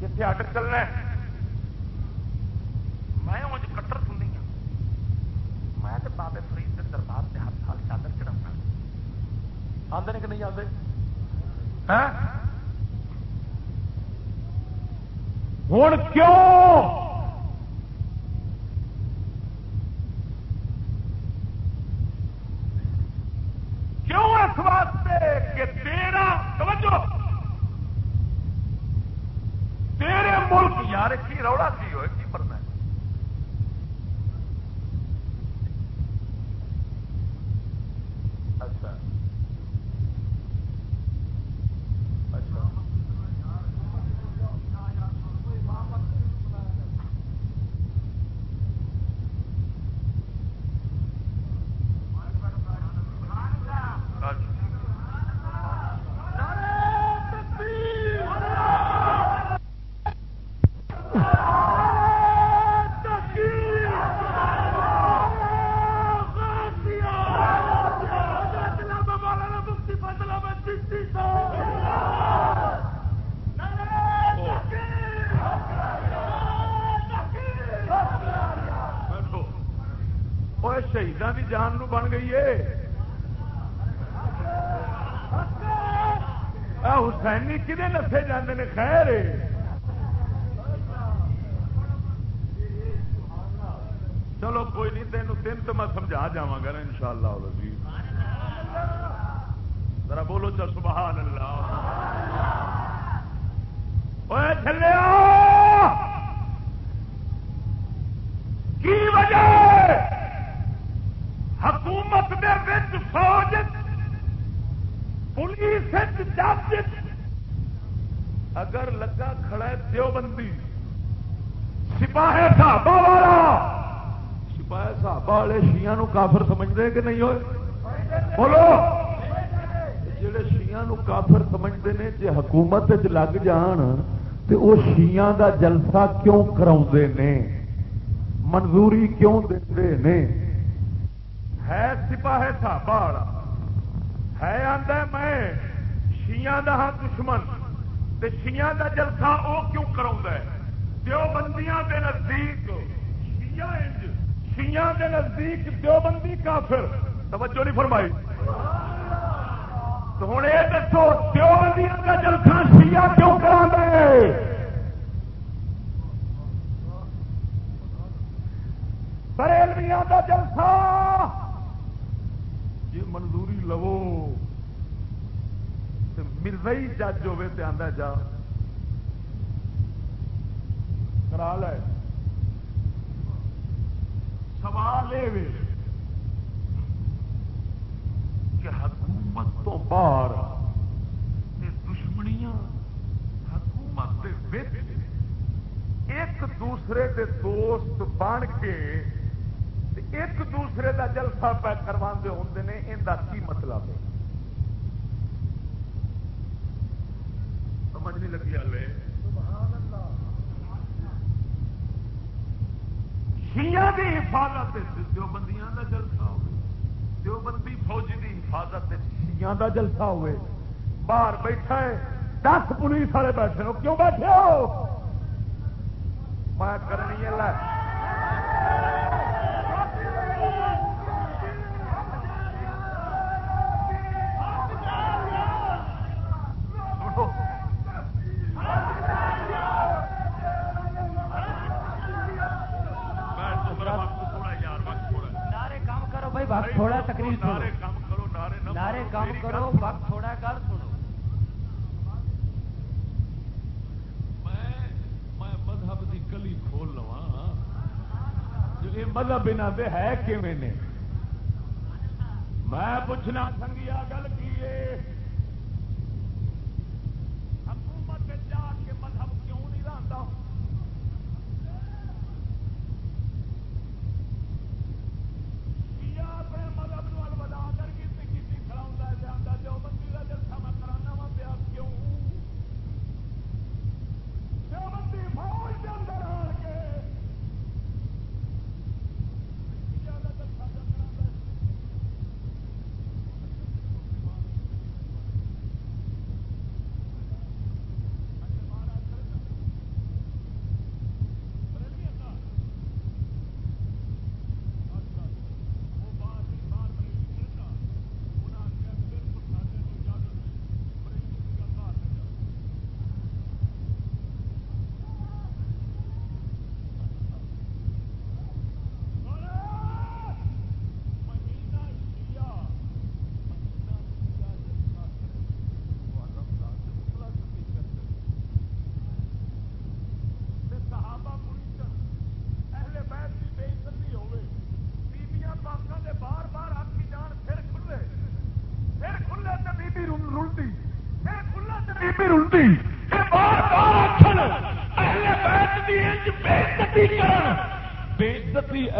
A: جیسے آڈر چلنا ہے۔ میں انج کٹر تو نہیں ہوں میں تو بابے فرید کے دربار سے ہر سال چادر چڑھا آدھے کہ نہیں آتے ہاں؟ ہوں، کیوں؟ جان نو بن گئی ہے۔ حسینی کدے نسے جانے نے؟ خیر چلو کوئی نہیں تین تین تو میں سمجھا جاگا نا ان شاء اللہ ذرا بولو چل سبحان اللہ چلے کی وجہ حکومت دے وچ فوج پولیس جج اگر لگا کھڑا ہے دیوبندی سپاہی صحابہ والا سپاہی صحابہ والے شیعہ نو کافر سمجھتے کہ نہیں ہوئے؟ بولو! جڑے شیعہ کافر سمجھتے ہیں جی حکومت لگ جان تو وہ شیعہ دا جلسہ کیوں کرا منظوری کیوں دے نے؟ ہے سپاہی صحابہ والا، ہے آدھا میں، شیعہ دا ہاں دشمن، تے شیعہ دا جلسہ وہ کیوں کرا دیوبندیاں دے نزدیک شیعہ انج شیعہ دے نزدیک دیوبندی کافر۔ توجہ نہیں فرمائی۔ تو ہوں یہ دسو دیوبندیاں کا جلسہ شیعہ کیوں کرا دے بریلویاں کا جلسہ۔ یہ منظوری لو۔ مرزئی جج ہوے تو آدھا جا۔ کرا لے۔ سوال یہ کہ حکومت تو باہر دشمنیاں حکومت ایک دوسرے کے دوست بن کے ایک دوسرے کا جلسہ پہ کروا ہوں نے، ان کا کی مطلب ہے؟ سمجھ نہیں لگی ہلے شیعہ کی حفاظت جو بندیاں کا جلسہ ہوئے دیوبندی فوجی کی حفاظت شیعہ کا جلسہ ہوئے باہر بیٹھا ہے، دس پولیس والے بیٹھے ہو۔ کیوں بیٹھے ہو؟ میں کرنی ہے مذہب بنا دے ہے کیویں نے؟ میں پوچھنا سنگیا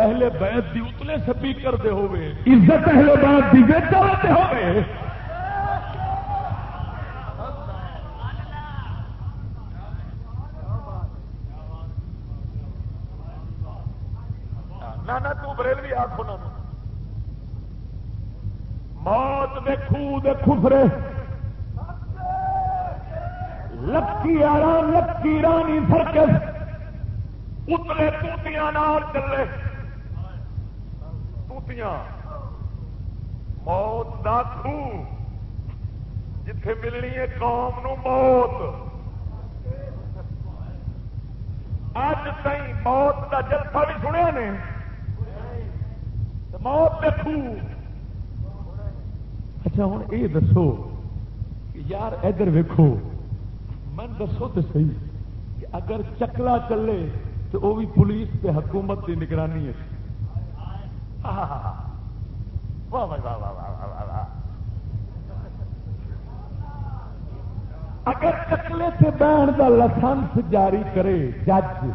A: اہل بیت دی اتلے سپیکر دے ہوئے۔ عزت اہل بیت دی بیٹا دے ہوئے۔ نانا تو بریلوی آخو نا موت خو دے خفرے لکی آرام لکی رانی فرکس اتلے توتیاں نال چلے۔ کشتیاں موت دا خو جتھے ملنی ہے قوم نو موت۔ اج تھی موت دا جلسہ بھی سنیا نے۔ موت دیکھو اچھا ہوں یہ دسو کہ یار ادھر ویکو من دسو تو صحیح کہ اگر چکلا چلے تو وہ بھی پولیس تے حکومت کی نگرانی ہے۔ واہ واہ واہ واہ واہ واہ اگر چکلے سے بہن کا لسنس جاری کرے، جج،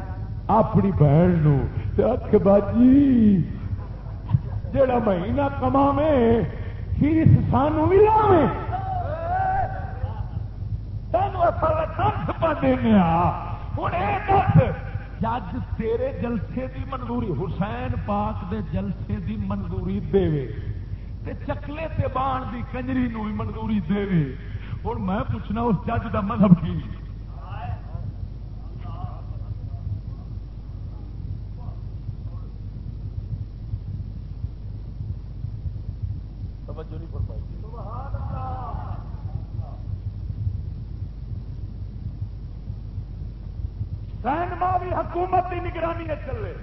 A: اپنی بہن نو تو باجی جڑا مہینہ کما فیس سانو بھی لاوے۔ سانو لسنس پا دینا ہوں یہ دس جج تیرے جلسے دی منظوری، حسین پاک دے جلسے دی منظوری دے تے چکلے تے بان دی کنجری نو بھی منظوری دے ہوں میں پوچھنا، اس جج کا مذہب کی؟ توجہ نہیں فرمائی۔ سینما بھی حکومت کی نگرانی چلے۔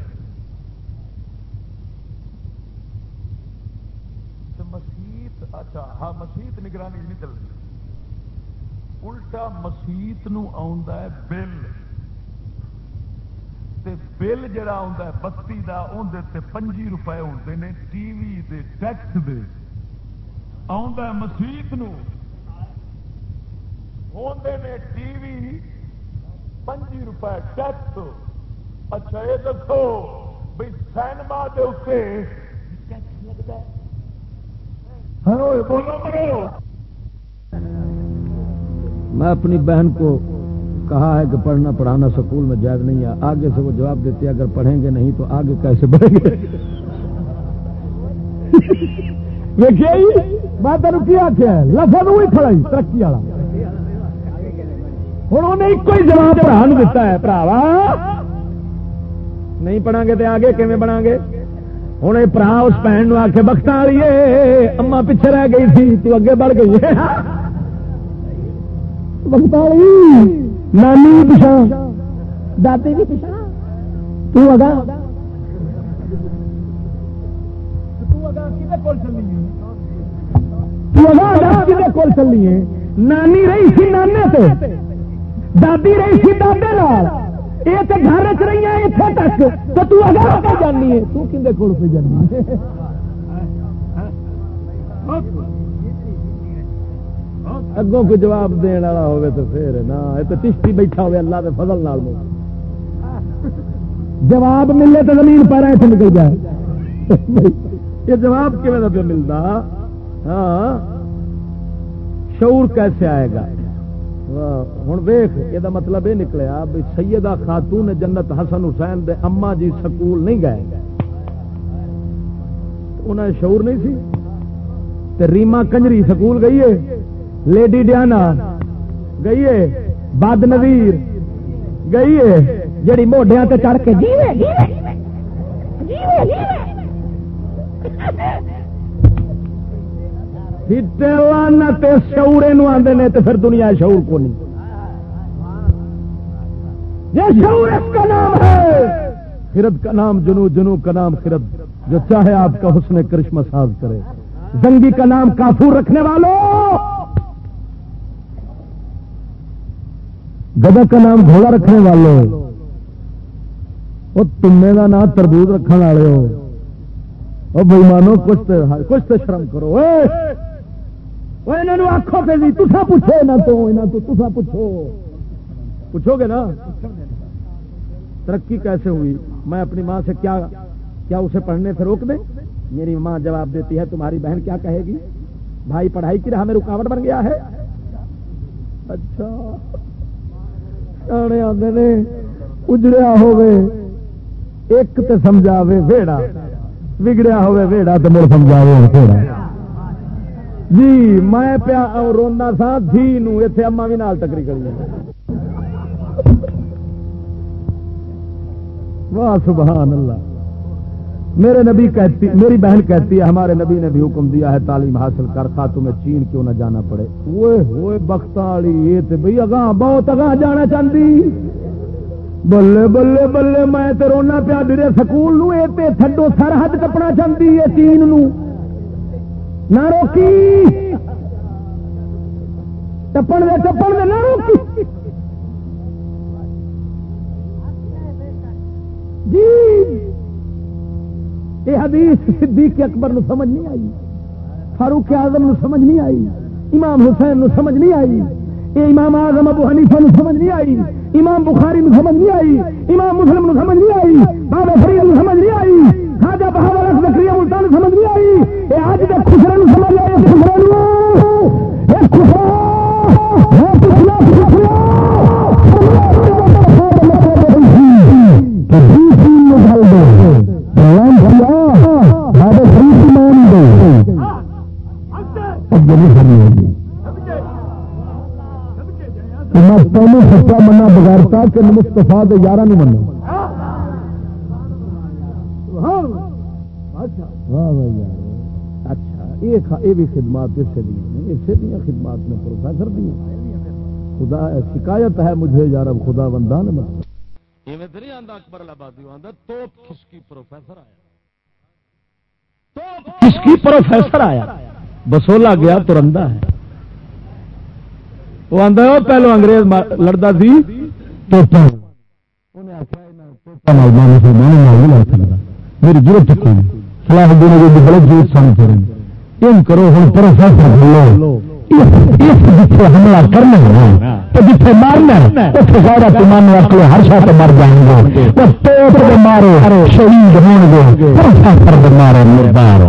A: مسیت اچھا ہاں مسیت نگرانی نہیں چل رہی الٹا مسیت نو ہے بل۔ تے بل جڑا آندا ہے بتی دا، اون تے پنجی روپے ہوندے نے ٹی وی دے، ٹیکس دے۔ آندا ہے مسیت نو۔ ہوندے نے ٹی وی پنجی روپے ٹیکس۔ اچھا یہ دسو بھائی سینما دے اتنے ٹیکس لگتا ہے ہاں بولو
B: میں اپنی بہن کو کہا ہے کہ پڑھنا پڑھانا سکول میں جائز نہیں ہے۔ آگے سے وہ جواب دیتے اگر پڑھیں گے نہیں تو آگے کیسے بڑھیں گے؟ میں تین کی آخیا لفظ وہی کھڑا ترقی والا۔ ہوں انہیں ایک ہی جواب پڑھا دیتا ہے، پراوا۔ نہیں پڑھا گے تو آگے کیون بنا گے؟ ہوں یہ برا اس بھن آ کے بخت والی اما پیچھے رہ گئی تھی، تو اگے بڑھ گئی ہے بخت والی نانی پچھا دادی بھی پچھا تو اگا کول چلی ہے نانی رہی سی نانے سے دادی رہی سی دادے لال یہ تو گھر چ رہی ہے اتنے تک تو تو اگر پہ جانی ہے تو کھے کول پہ جانی ہے اگوں کو جواب دین والا ہوے تو پھر نا یہ تو چشتی بیٹھا ہوئے اللہ کے فضل نال جواب ملے تو زمین پر ایسے نکل جائے یہ جواب کیون پہ ملتا ہاں شعور کیسے آئے گا ہوں ویخ یہ مطلب یہ نکلیا بھی سیدہ خاتون جنت حسن حسین دے اما جی سکول نہیں گئے۔ انہیں شعور نہیں سی؟ تے ریما کنجری سکول گئی ہے، لیڈی ڈیانا گئی ہے بد نویر گئی ہے، جڑی موڈیا تے چڑھ کے جیوے۔ شعورے آدھے نے تو پھر دنیا شعور کو نہیں۔ یہ شعور اس کا نام ہے۔ خرد کا نام جنو جنو کا نام خرد۔ جو چاہے آپ کا حسن کرشمہ ساز کرے۔ زنگی کا نام کافور رکھنے والوں گدا کا نام گھوڑا رکھنے والوں وہ تمے کا نام تربوز رکھنے والے ہو۔ وہ بےمانو کچھ کچھ تو شرم کرو۔ آخو پہ جی تصا پوچھو یہاں تو یہاں تو تصا پوچھو پوچھو گے نا ترقی کیسے ہوئی میں اپنی ماں سے کیا کیا اسے پڑھنے سے روک دیں میری ماں جواب دیتی ہے تمہاری بہن کیا کہے گی بھائی پڑھائی کی راہ میں رکاوٹ بن گیا ہے اچھا آدھے نے اجڑیا ہوئے ایک تے سمجھاوے ویڑا بگڑیا ہوئے ویڑا تو مڑ سمجھاوے ویڑا جی میں پیا رونا سا، دھی نو اما بھی نال ٹکری کری واہ، سبحان اللہ۔
C: میرے نبی کہتی، میری بہن کہتی ہے، ہمارے نبی نے بھی حکم دیا ہے، تعلیم حاصل کر خا تمہیں چین کیوں نہ جانا پڑے۔ وہ ہوئے بخت والی یہ تے بھئی اگاں بہت اگاں جانا چاہتی بلے بلے بلے، میں تے رونا پیا میرے سکول نو اے تے تھڈو سرحد کپنا چاہتی ہے، چین نو۔ نہ روکی۔ ٹپن دے ٹپن دے، نہ روکی۔ جی۔ یہ حدیث صدیق اکبر نو سمجھ نہیں آئی، فاروق اعظم نو سمجھ نہیں آئی، امام حسین نو سمجھ نہیں آئی یہ امام اعظم ابو حنیفہ نو سمجھ نہیں آئی، امام بخاری نو سمجھ نہیں آئی، امام مسلم نو سمجھ نہیں آئی، بابا فرید نو سمجھ نہیں آئی خواجہ بہاول زکریا ملتان نو سمجھ نہیں آئی یہ اج دے خسرے سمجھ آئی خسرے خسرا پچھلا سچا منا بغیرتا کہ مستفا یار. اچھا یہ بھی خدمات خدمات میں پروفیسر بھی خدا شکایت ہے مجھے خدا بندہ نے اکبر آبادی پروفیسر آیا. کس کی پروفیسر آیا. بسولا گیا تو رندا ہے وہ آدھا پہلو انگریز لڑتا سی میری ضرورت فلاح سلاح الدین بڑے جیت سمجھ رہے ان کرو ہوں پروفیسر بولو جتنے حملہ کرنا ہے تو جتنے مارنا اتنے سارا تمان رکھ لو ہر شاہ مر جائیں گے۔ وہ پیٹ کے مارو شہید ہون گے، پروفیسر مارو مردار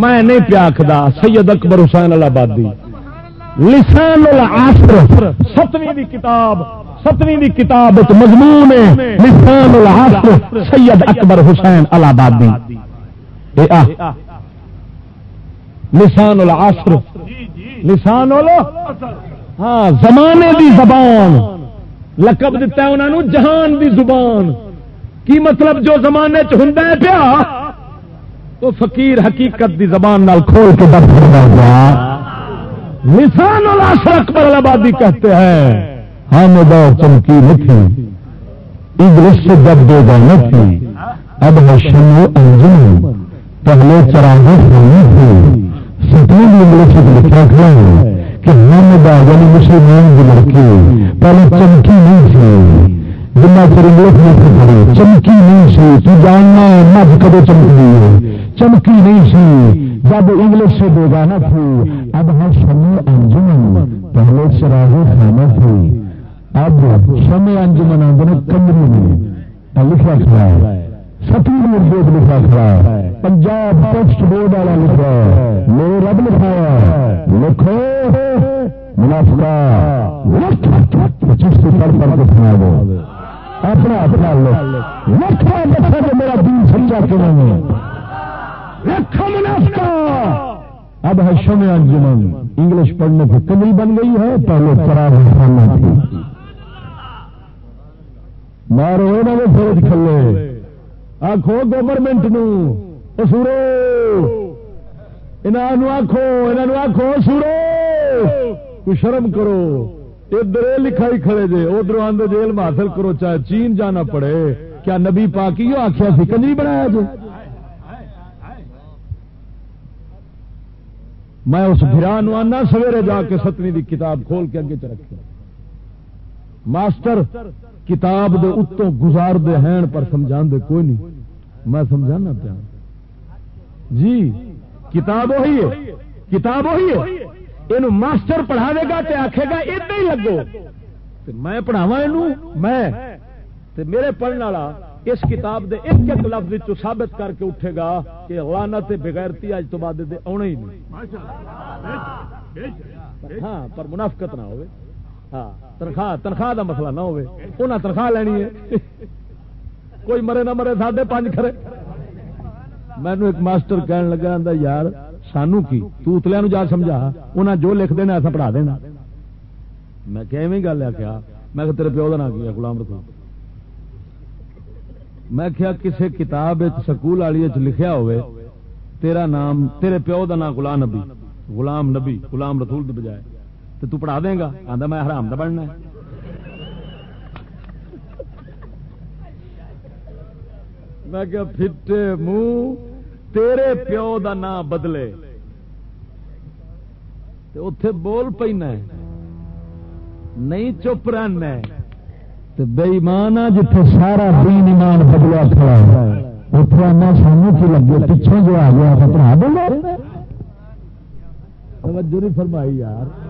C: میں نہیں پیا پیاکھدا سید اکبر حسین آبادی لسان العصر، ستویں دی کتاب۔ ستویں دی کتاب مضمون ہے لسان سید اکبر حسین آبادی لسان العصر۔ لسان ہاں زمانے دی زبان۔ لقب دیتا ہے انہوں جہان دی زبان۔ کی مطلب جو زمانے چ ہوں پیا تو فقیر حقیقت دی زبان نال کھول کے درد گیا نسان الاسر اکبر آبادی کہتے ہیں۔ ہم دور چمکی نہیں انگلش سے جب دے گا نہیں اب حشم و انجم۔ پہلے چراغے سونی تھی سکون انگلش لکھا کھڑا ہے کہ ہاں ہم دا یعنی مسلمان کی لڑکی پہلے چمکی نہیں تھی جنا چر انگلش میں سے پڑے چمکی نہیں سی تو جاننا مجھ کدو چمکی ہے چمکی نہیں سی جب انگلش سے بیگانہ تھی، اب ہر شمی انجمن پہلے چراغ خانہ تھی اب شمی انجمن آدھے کمری میں لکھا کھڑا ہے۔ ستویں اردو لکھا کھڑا ہے۔ پنجاب پوسٹ بورڈ والا لکھا ہے۔ میرے رب لکھایا لکھو۔ منافقہ۔ پچیس سال پر کے سنا دو اپنا اپنا لکھا بچہ میرا دین سمجھا کے نہیں اب ہے شم انجمن۔ انگلش پڑھنے کی کمی بن گئی ہے۔ پہلے چراغ تھی۔ مارو نہ فوج کھلے۔ آخو گورنمنٹ نورو انہوں آخو انہوں آخو سورو۔ شرم کرو۔ ادھر لکھائی کھڑے جے ادھر آدھے جیل حاصل کرو، چاہے چین جانا پڑے۔ کیا نبی پاکی آخیا سی کنجی بنایا جی میں اس بران آنا سویرے جا کے ستویں دی کتاب کھول کے اگے چ رکھ ماسٹر کتاب دے اتوں گزار دے ہیں پر سمجھا دے کوئی نہیں۔ میں سمجھانا پیا۔ جی کتاب وہی ہے۔ کتاب وہی ہے۔ یہ ماسٹر پڑھا گا تے آخے گا ادھر ہی لگو۔ میں پڑھاوا یہ میں۔ میرے پڑھنے والا اس کتاب دے ایک ایک لفظ چ ثابت کر کے اٹھے گا کہ لانت بغیرتی اج تو بعد آنا ہی نہیں۔ ہاں پر منافقت نہ ہوئے۔ ہاں تنخواہ تنخواہ دا مسئلہ نہ ہوئے۔ انہیں تنخواہ لینی ہے۔ کوئی مرے نہ مرے ساڈے پانچ کھڑے۔ مینو ایک ماسٹر کہن لگا یار، سانو کی؟ تو اتلیا جا سمجھا۔ انہیں جو لکھ دینا ایسا پڑھا دینا۔ میں کہ گل ہے کیا؟ میں تیرے پیو کا نام کیا غلام رسول
A: میں کیا کسی کتاب سکول والی لکھیا ہوئے، تیرا نام، تیرے پیو دا نام غلام نبی غلام نبی، غلام رسول دی بجائے تو تو پڑھا دیں گا؟ آدھا میں حرام دا بننا ہے۔ میں کیا پھٹے منہ، تیرے پیو دا نام بدلے۔ اتے بول پینا نہیں چپ رہنا بے ایمان جتھے سارا دین ایمان بدلا کھڑا ہے۔ اتنے آنا سانو کی لگے؟ پچھوں جو آ گیا پڑھا دوں گا۔ توجہ نہیں فرمائی یار۔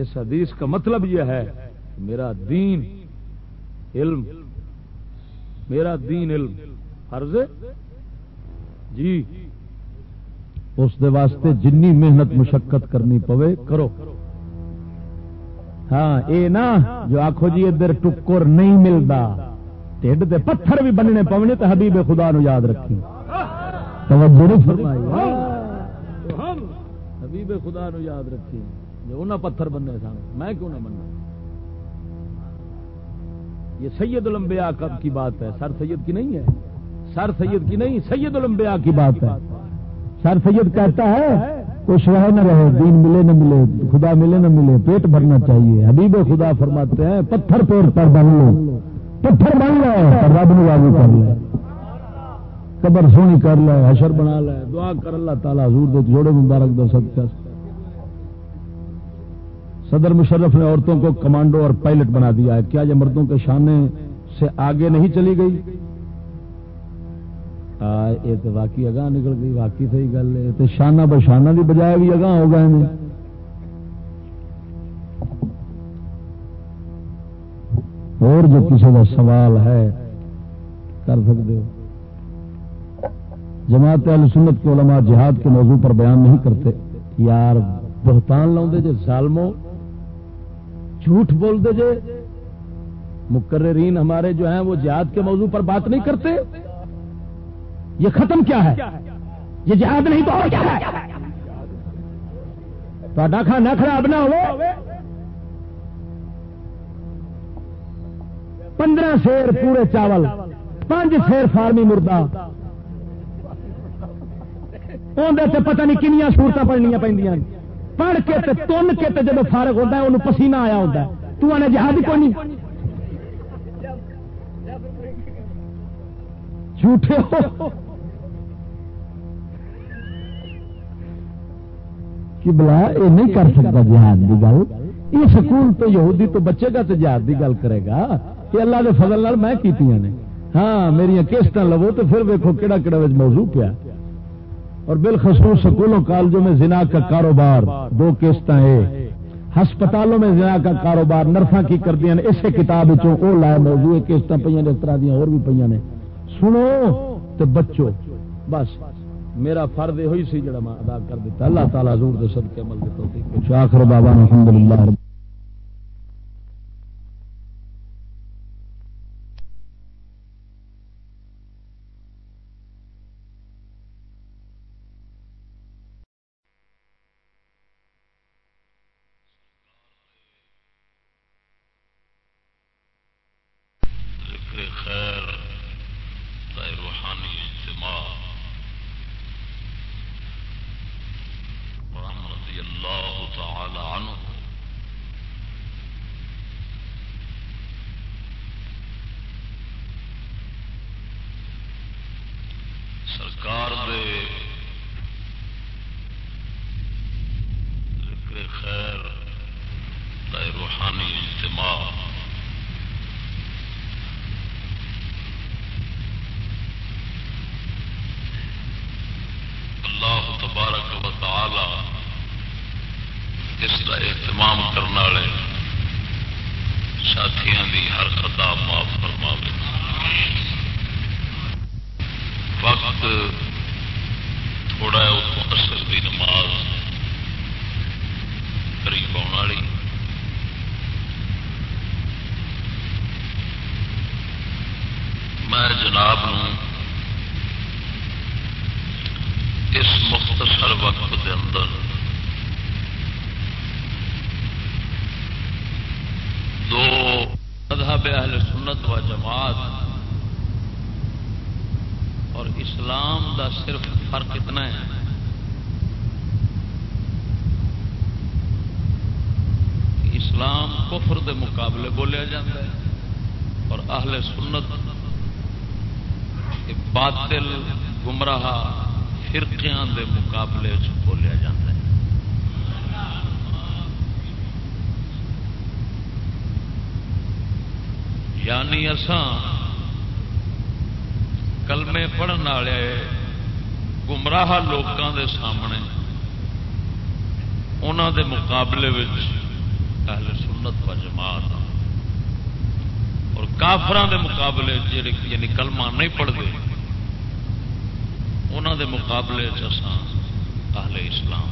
A: اس حدیث کا مطلب یہ ہے میرا دین علم، میرا دین علم فرض جی اس دے واسطے جنی محنت مشقت کرنی پوے، کرو۔ ہاں اے نا، جو آخو جی ادھر ٹکر نہیں ملتا ٹھڈ دے پتھر بھی بننے پونے تو حبیب خدا نو یاد رکھی۔ حبیب خدا نو یاد رکھی۔ جی، جو انہیں پتھر بننے سن۔ میں کیوں نہ بننا یہ سید الانبیاء کی بات ہے؟ سر سید کی نہیں ہے۔ سر سید کی نہیں، سید الانبیاء کی بات ہے۔ سر سید کہتا ہے، کچھ رہے نہ رہے، دین ملے نہ ملے، خدا ملے نہ ملے، پیٹ بھرنا چاہیے۔ حبیب خدا فرماتے ہیں، پتھر پیڑ پر بن لو۔ پتھر بن لو رب نو کر لے۔ قبر سونی کر لے، حشر بنا لے۔ دعا کر اللہ تعالیٰ حضور دے جوڑے مبارک دو سب صدر مشرف نے عورتوں کو کمانڈو اور پائلٹ بنا دیا ہے۔ کیا یہ مردوں کے شانے سے آگے نہیں چلی گئی؟ یہ تو واقعی اگاں نکل گئی، واقعی صحیح گل ہے۔ تو شانہ بشانہ کی بجائے بھی اگاں ہو گئے ہیں۔ اور جو کسی کا سوال ہے، کر سکتے ہو۔ جماعت اہل سنت کے علماء جہاد کے موضوع پر بیان نہیں کرتے۔ یار، بہتان لاؤ جی ظالموں جھوٹ بول دے جے۔ مقررین ہمارے جو ہیں وہ جہاد کے موضوع پر بات نہیں کرتے۔ یہ ختم کیا ہے؟ یہ جہاد نہیں تو کیا ہے؟ کھانا خراب نہ ہو پندرہ شیر پورے چاول، پانچ شیر فارمی مردہ۔ اندر پتہ نہیں کنیا سہولت پڑھنیا پہ پڑھ کے تن کے جب فارغ ہوتا ہے انہوں پسینہ آیا ہوتا ہے۔ تو آنے جہاد ہی کوئی نہیں جھوٹے ہو۔ کہ بلا یہ نہیں کر سکتا جہاد کی گل۔ یہ سکول تو یہودی تو بچے گا تو جہاد کی گل کرے گا کہ اللہ کے فضل میں کیتی نے۔ ہاں میری کیسٹ لو تو پھر ویکو کہڑا کہڑا موضوع پیا۔ اور بالخصوص سکولوں کالجوں میں زنا کا کاروبار، دو کیسٹ ہسپتالوں میں زنا کا کاروبار، نرساں کی کر دیا اسے کتاب وہ لائے موضوع کیسٹ پہ اس طرح دیا، اور بھی پہ نے سنو تو بچو۔ بس، میرا فرد یہ سی جڑا میں ادا کر دیتا۔ اللہ تعالیٰ زور دے صدقے عمل دیتا آخر بابا، الحمدللہ انہوں دے مقابلے اہل سنت و جماعت اور کافران دے مقابلے جڑے یعنی کلمہ نہیں پڑھتے انہوں دے مقابلے چسان اہل اسلام۔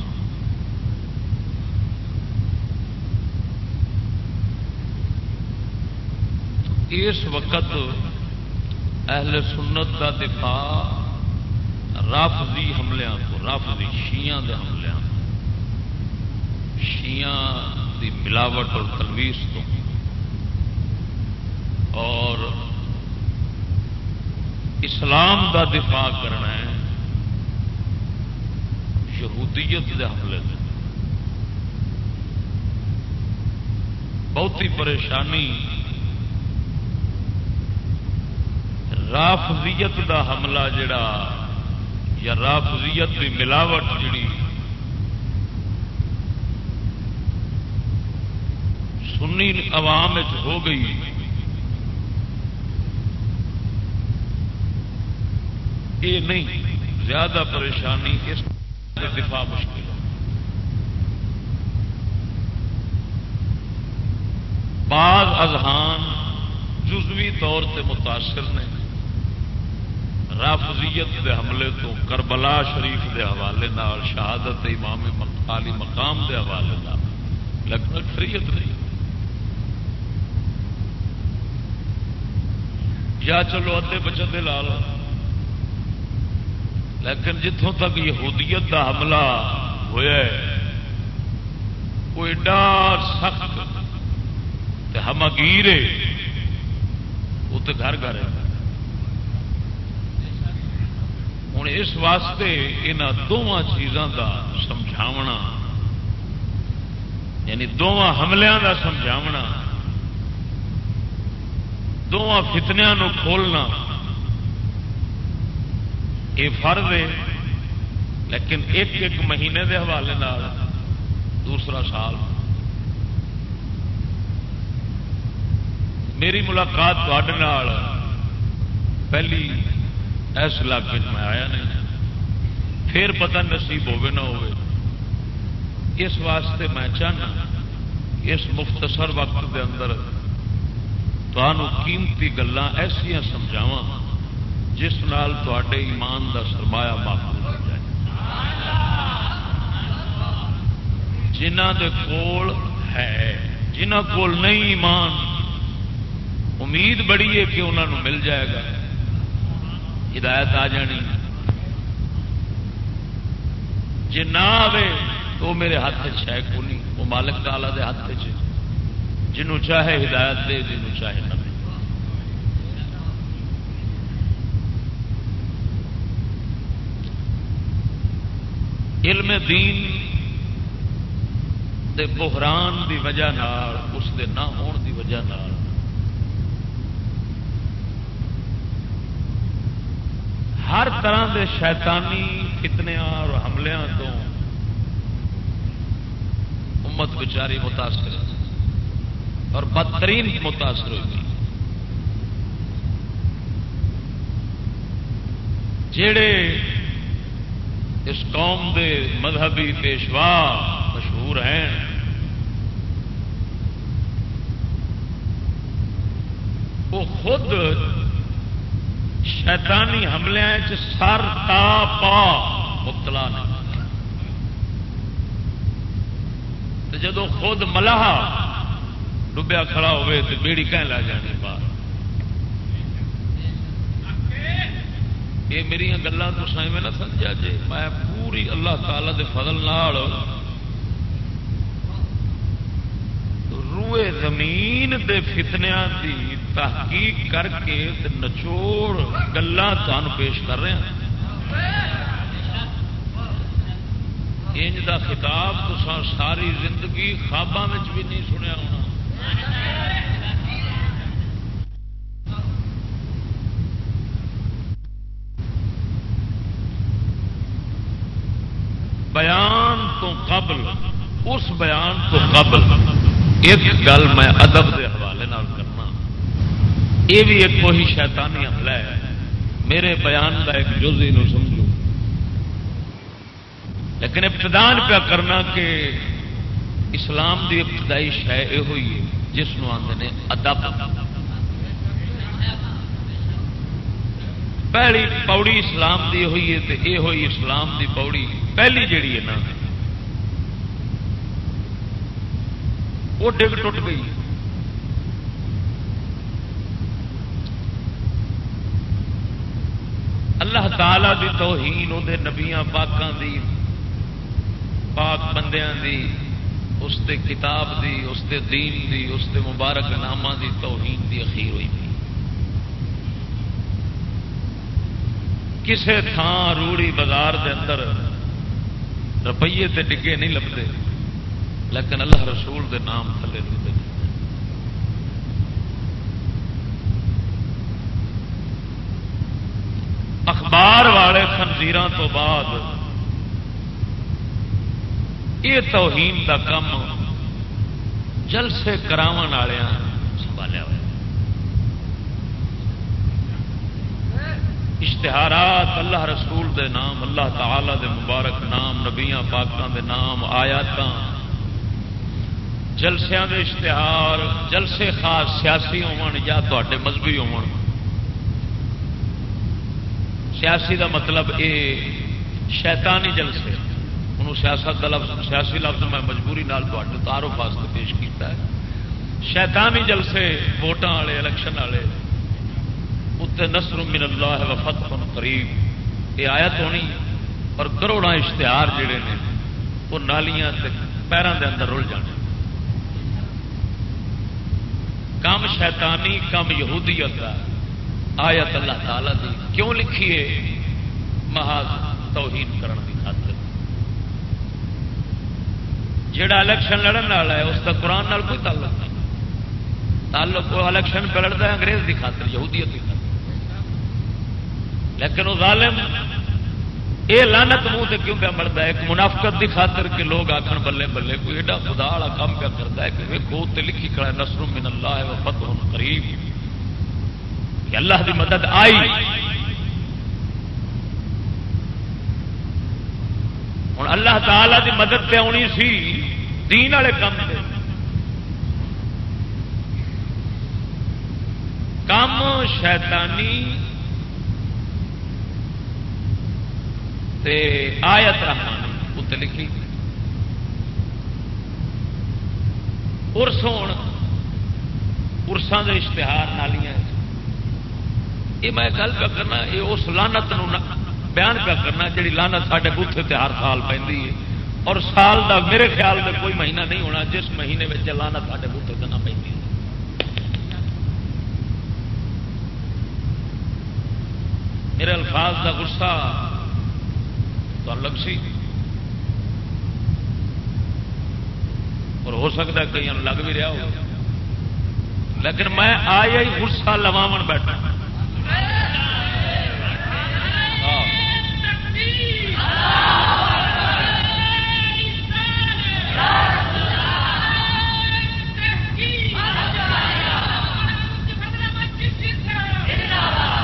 A: اس وقت اہل سنت کا دفاع رافضی حملوں کو، رافضی شیعہ دے حملوں شیعہ دی ملاوٹ اور تلویز تو۔ اور اسلام دا دفاع کرنا ہے یہودیت دے حملے سے بہت ہی پریشانی۔ رافضیت دا حملہ جڑا یا رافضیت کی ملاوٹ جڑی سنی عوام ہو گئی۔ یہ نہیں، زیادہ پریشانی اس دفاع مشکل۔ بعض اذہان جزوی طور سے متاثر نے۔ رافضیت دے حملے تو کربلا شریف دے حوالے نال، شہادت امام علی مقام دے حوالے نال۔ لگ اکثریت نہیں۔ یا چلو ادے بچے لا لو لیکن جتوں تک یہودیت دا حملہ ہوا وہ ایڈا سخت ہمگیر وہ تو گھر گھر ہے۔ ہوں اس واسطے یہاں دونوں چیزوں کا سمجھاونا یعنی دونوں حملوں کا سمجھاونا۔ دونوں فتنیا کھولنا یہ فرض ہے لیکن ایک ایک مہینے کے حوالے دوسرا سال میری ملاقات پہلی اس علاقے میں آیا نہیں پھر پتہ نصیب ہوے نہ ہو اس واسطے میں چاہنا اس مختصر وقت دے اندر قیمتی گلان ایسا سمجھاوا جس نال تے ایمان دا سرمایہ محفوظ ہو جائے جنہ دے کول ہے جنہ کول نہیں ایمان امید بڑی ہے کہ انہوں مل جائے گا ہدایت آ جانی جی نہ آئے تو میرے ہاتھ ہے کو نہیں وہ مالک تالا دے ہاتھ جنوں چاہے ہدایت دے، جنوں چاہے نہ علم دین دے بحران دی وجہ نال، اس دے نہ ہون دی وجہ نال۔ ہر طرح دے شیطانی فتنیا اور حملوں تو امت بچاری متاثر اور بدترین متاثر ہوئی۔ جڑے اس قوم دے مذہبی پیشوا مشہور ہیں، وہ خود شیطانی حملے سر تا پا مبتلا جدو خود ملاح ڈبیا کھڑا ہوئے تو بیڑی کہیں لا جانی باہر یہ میری گلان تو سائیں میں نہ سمجھا جی میں پوری اللہ تعالی دے فضل نال روئے زمین دے فتنیا دی تحقیق کر کے نچوڑ گلا تمہیں پیش کر رہے ہیں انج دا خطاب تو ساری زندگی خواباں بھی نہیں سنیا ہونا بیان تو قبل، اس بیان تو قبل، ایک گل میں ادب کے حوالے نال کرنا۔ یہ بھی ایک وہی شیطانی حملہ ہے۔ میرے بیان کا ایک جز ہی سمجھو۔ لیکن ابتدان پہ کرنا کہ اسلام دی ابتدائی شہ یہ ہوئی ہے، جس کو آتے ہیں ادب۔ پہلی پوڑی اسلام دی ہوئی ہے تو یہ ہوئی اسلام دی پوڑی۔ پہلی جیڑی ہے نا، وہ ڈگ ٹوٹ گئی۔ اللہ تعالی دی توہین وہ نبیاں پاکاں دی، پاک بندیاں دی۔ اس دے کتاب دی، اس دے دین دی، اس دے مبارک نامہ دی توہین دی اخیر ہوئی تھی کسے تھان روڑی بازار دے اندر روپیے تے ڈگے نہیں لبتے لیکن اللہ رسول دے نام تھلے لبتے اخبار والے خنزیر تو بعد یہ توہین دا کم جلسے کراو سنبھالیا ہوا اشتہارات اللہ رسول دے نام، اللہ تعالی دے مبارک نام، نبیاں پاکوں دے نام آیات جلسیاں دے اشتہار جلسے خاص سیاسی ہون یا تے مذہبی ہون۔ سیاسی دا مطلب اے شیطانی جلسے۔ انہوں سیاست کا لفظ سیاسی لفظ میں مجبوری نال تعارف واسطے پیش کیتا ہے۔ شیطانی جلسے ووٹاں والے، الیکشن والے اتنے نسر من اللہ و فتح قریب۔ یہ آیت ہونی اور کروڑا اشتہار جڑے نے، وہ نالیاں پیروں دے اندر رل جانے کم شیطانی، کم یہودیت کا آیت اللہ تعالی دی کیوں لکھیے محاذ توہین کرن دی خاطر۔ جڑا الیکشن لڑن والا ہے، اس کا قرآن نال کوئی تعلق نہیں۔ تعلق وہ الیکشن پہ لڑتا ہے، انگریز دی خاطر، یہودیت دی خاطر۔ لیکن وہ ظالم، یہ لانت منہ سے کیوں پہ مرتا ہے؟ ایک منافقت دی خاطر کہ لوگ آخر بلے بلے، کوئی ایڈا خدا والا کام پہ کرتا ہے کہ ویکو تے لکھی کھڑا ہے، نصر من اللہ ہے فتح قریب۔ کہ اللہ دی مدد آئی۔ ہوں۔ اللہ تعالی دی مدد پہ آنی سی، دین والے کام سے کام شیطانی تے آیت رحمان اتنے لکھی۔ ارس ہون کے اشتہار نالیاں یہ میں گل کرنا، یہ اس لانت بیان پہ کرنا جی لانت سارے بوتھے تے ہر سال پہ اور سال دا میرے خیال میں کوئی مہینہ نہیں ہونا، جس مہینے میں لانت سارے بوتھے تے نہ پہ میرے الفاظ دا غصہ تو الگ سی۔ اور ہو سکتا ہے کئی لگ بھی رہا ہو۔ لیکن میں آیا ہی غصہ لواو بیٹھا۔ ہاں۔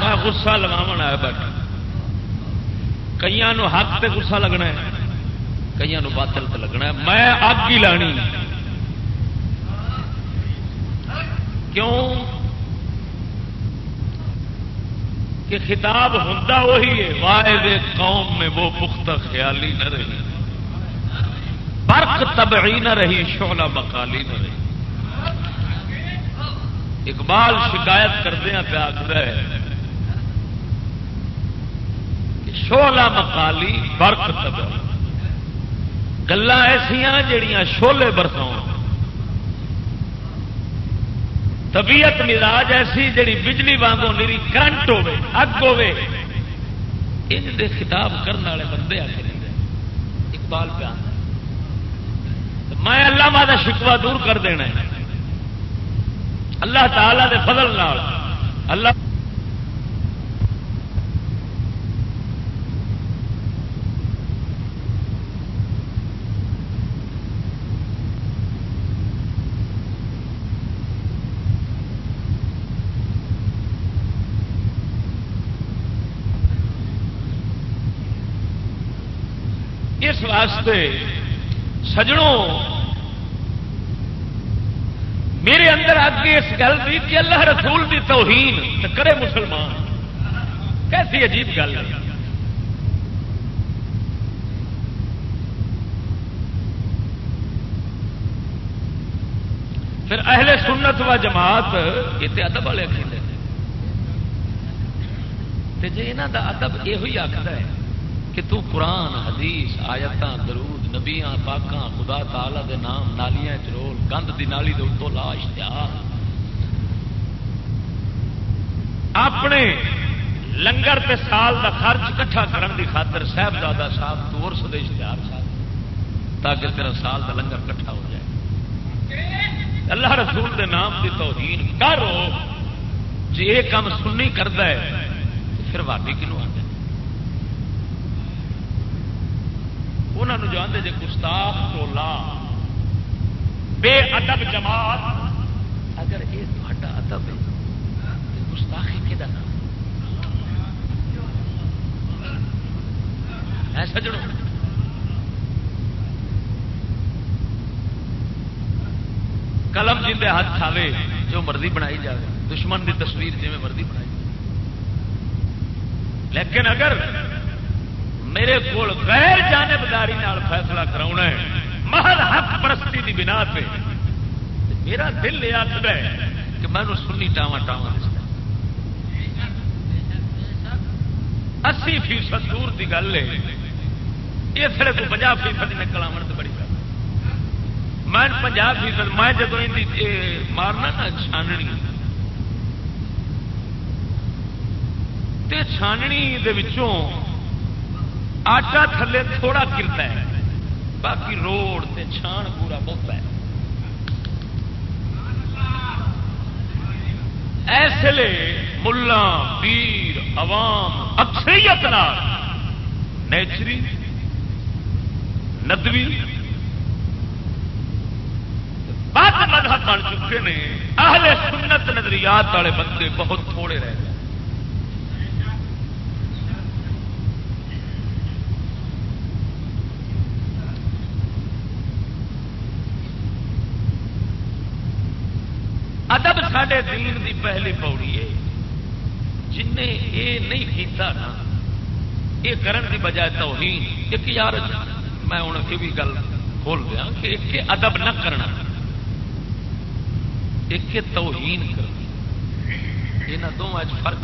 A: میں غصہ لواو آیا بیٹھا۔ کئی حق تے گسا لگنا ہے کئی باطل تے لگنا ہے۔ میں اگ ہی لانی۔ کیوں؟ کہ خطاب ہوتا وہی ہے واحد قوم میں وہ پختہ خیالی نہ رہی۔ برق تبعی نہ رہی شولا مکالی نہ رہی۔ اقبال شکایت کردیا پہ آخر ہے شولا مکالی برق تب گلا ایسا جڑیاں شولے برساؤ طبیعت مزاج ایسی جڑی بجلی وانگو نیری کرنٹ ہوے اگ ہوے ان دے خطاب کرنے والے بندے آ کے اقبال پہ آنا میں اللہ ماں کا شکوا دور کر دینا ہے۔ اللہ تعالی دے فضل نال، اللہ واسطے سجڑوں میرے اندر آگے اس گل کی کہ اللہ رسول کی توہین تو کرے مسلمان۔ کیسی عجیب گل ہے۔ پھر اہل سنت و جماعت، یہ تو ادب والے کھیلے جی یہاں کا ادب یہ آخر ہے۔ کہ تو قرآن، حدیث آیت درود، نبیاں، پاکاں، خدا تعالی دے نام، نالیاں چرول گند دی نالی دے اتو لا اشتہار اپنے لنگر تے سال دا خرچ کٹھا کرن دی خاطر صاحبزادہ صاحب تو ارس دے اشتہار صاحب تاکہ تیرا سال دا لنگر کٹھا ہو جائے۔ اللہ رسول دے نام دی توہین کرو جی یہ کام سننی کرتا ہے پھر واپی کنو آتے انہوں جو آتے جی گستاخ ٹولا۔ بے ادب جماعت۔ اگر یہ تا ادب ہے تو گستاخی کہ نام؟ ایسا جڑو قلم جن کے ہاتھ کھاوے جو مرضی بنائی جائے دشمن کی تصویر جی مرضی بنائی لیکن اگر میرے کو غیر جانبداری فیصلہ کرا ہے۔ محل حق پرستی کی بنا پہ۔ میرا دل یہ آخر ہے کہ میں سنی ٹاوا ٹاوا دستا اسی فیصد دور کی گل ہے۔ یہ پھر تو پناہ فیصد نکل آن تو بڑی گل۔ میں پناہ فیصد، میں جب مارنا نا چھاننی۔ تے چھاننی دے وچوں آٹا تھلے تھوڑا گرتا ہے، باقی روڈ تے چھان پورا بہت ہے۔ ایسے ملا، پیر، عوام، اکثریت نیچری، ندوی بد مذہب بن چکے ہیں اہل سنت نظریات والے بندے بہت تھوڑے رہ گئے ادب سڈے دین دی پہلی پوڑی ہے۔ جن نے یہ نہیں کیتا نا یہ کرن دی بجائے توہین۔ ایک یار، میں ہوں یہ بھی گل کھول دیا کہ ایک ادب نہ کرنا، ایک توہین کرنا۔ یہاں دونوں فرق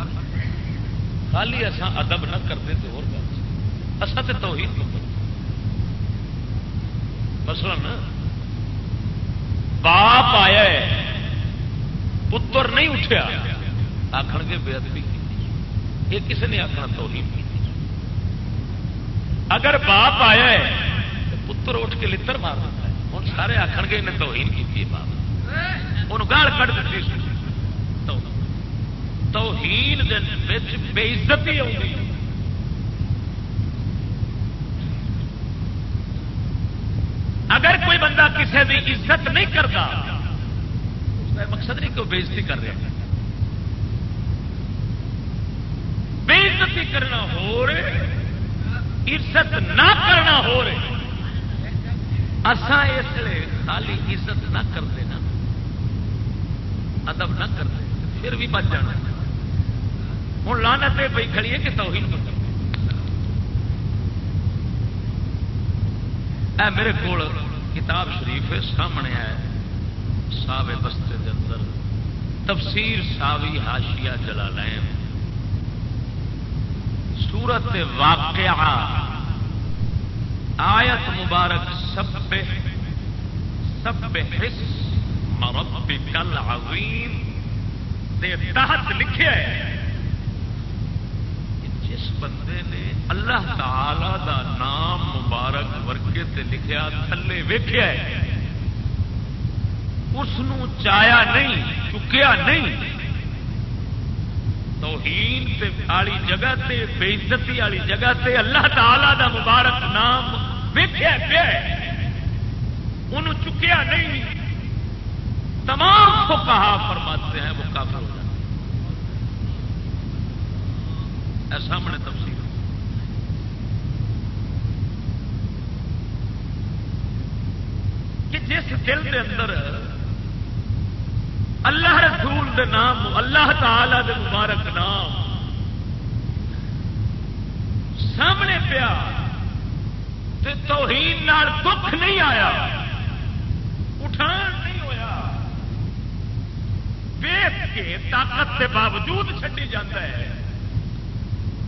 A: خالی اصا ادب نہ کرتے تو اور گل۔ اصا تو توہین کو کرتے مثلا، باپ آیا ہے۔ پتر نہیں اٹھیا۔ آخر گے بے ادبی یہ کسی نے آخنا تو ہی اگر باپ آیا ہے تو پتر اٹھ کے لڑ مار دیتا ہے۔ ہوں سارے آخر گے انہیں توہین کی باپ۔ ان گال کٹ دیتی توہین۔ بے عزتی آئی اگر کوئی بندہ کسی کی عزت نہیں کرتا مقصد نہیں کہ وہ بےزتی کر رہے ہیں بےزتی کرنا ہو رہے، عزت نہ کرنا ہو رہے۔ اسان اس لیے خالی عزت نہ کر دینا۔ ادب نہ کر دے پھر بھی بچ جانا۔ ہوں لانا پہ پی کھڑی ہے کہ توہین کو اے میرے کو کتاب شریف سامنے آیا ساوے بستے دے اندر۔ تفسیر ساوی ہاشیا جلالین۔ سورت واقعہ۔ آیت مبارک سب سب حص مربک العظیم۔ دے تحت لکھے جس بندے نے اللہ تعالی دا نام مبارک ورگے تے لکھیا، تھلے ویخیا اس چایا نہیں، چکیا نہیں۔ توہین والی جگہ تے بےزتی والی جگہ تے اللہ تعالی دا مبارک نام ویخیا پیا ان چکیا نہیں۔ تمام کو کہا فرماتے ہیں، وہ کافر ہو جاتے سامنے تفصیل کہ جس دل کے اندر اللہ رسول دے نام، اللہ تعالی دے مبارک نام۔ سامنے پیا توہین دکھ نہیں آیا، اٹھان ویس کے طاقت کے باوجود چڈی جاتا ہے۔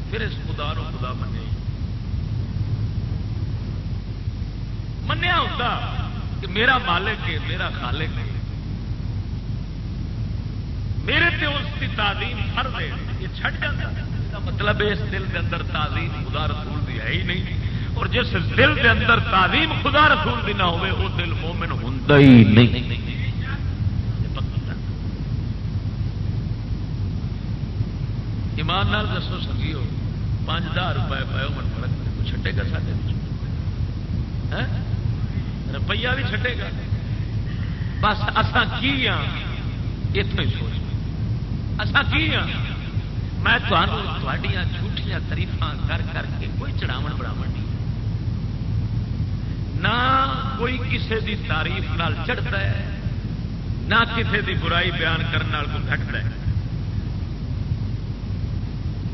A: پھر اس خدا نو خدا منے۔ منیا ہوتا کہ میرا مالک ہے، میرا خالق ہے۔ میرے تے اس کی تعلیم ہر دے یہ چھٹ جاتا۔ مطلب اس دل کے اندر تعلیم خدا رسول دی ہے ہی نہیں۔ اور جس دل کے اندر تعلیم خدا رسول دی نہ ہوئے، وہ دل مومن ہوں ہی نہیں۔ ایمان نال دسو سکیو پانچ ہزار روپئے پاؤ من فرق چھٹے گا سارے ہاں؟ روپیہ بھی چھٹے گا۔ بس اصا کی ہاں اتنا ہی سوچ۔ اصا کی ہاں؟ میں تھوڑیاں جھوٹیاں تریف کر کر کے کوئی چڑھاو بڑھاو نہیں۔ نہ کوئی کسی دی تعریف نال چڑھتا ہے، نہ کسی دی برائی بیان کرنے کو گھٹتا ہے۔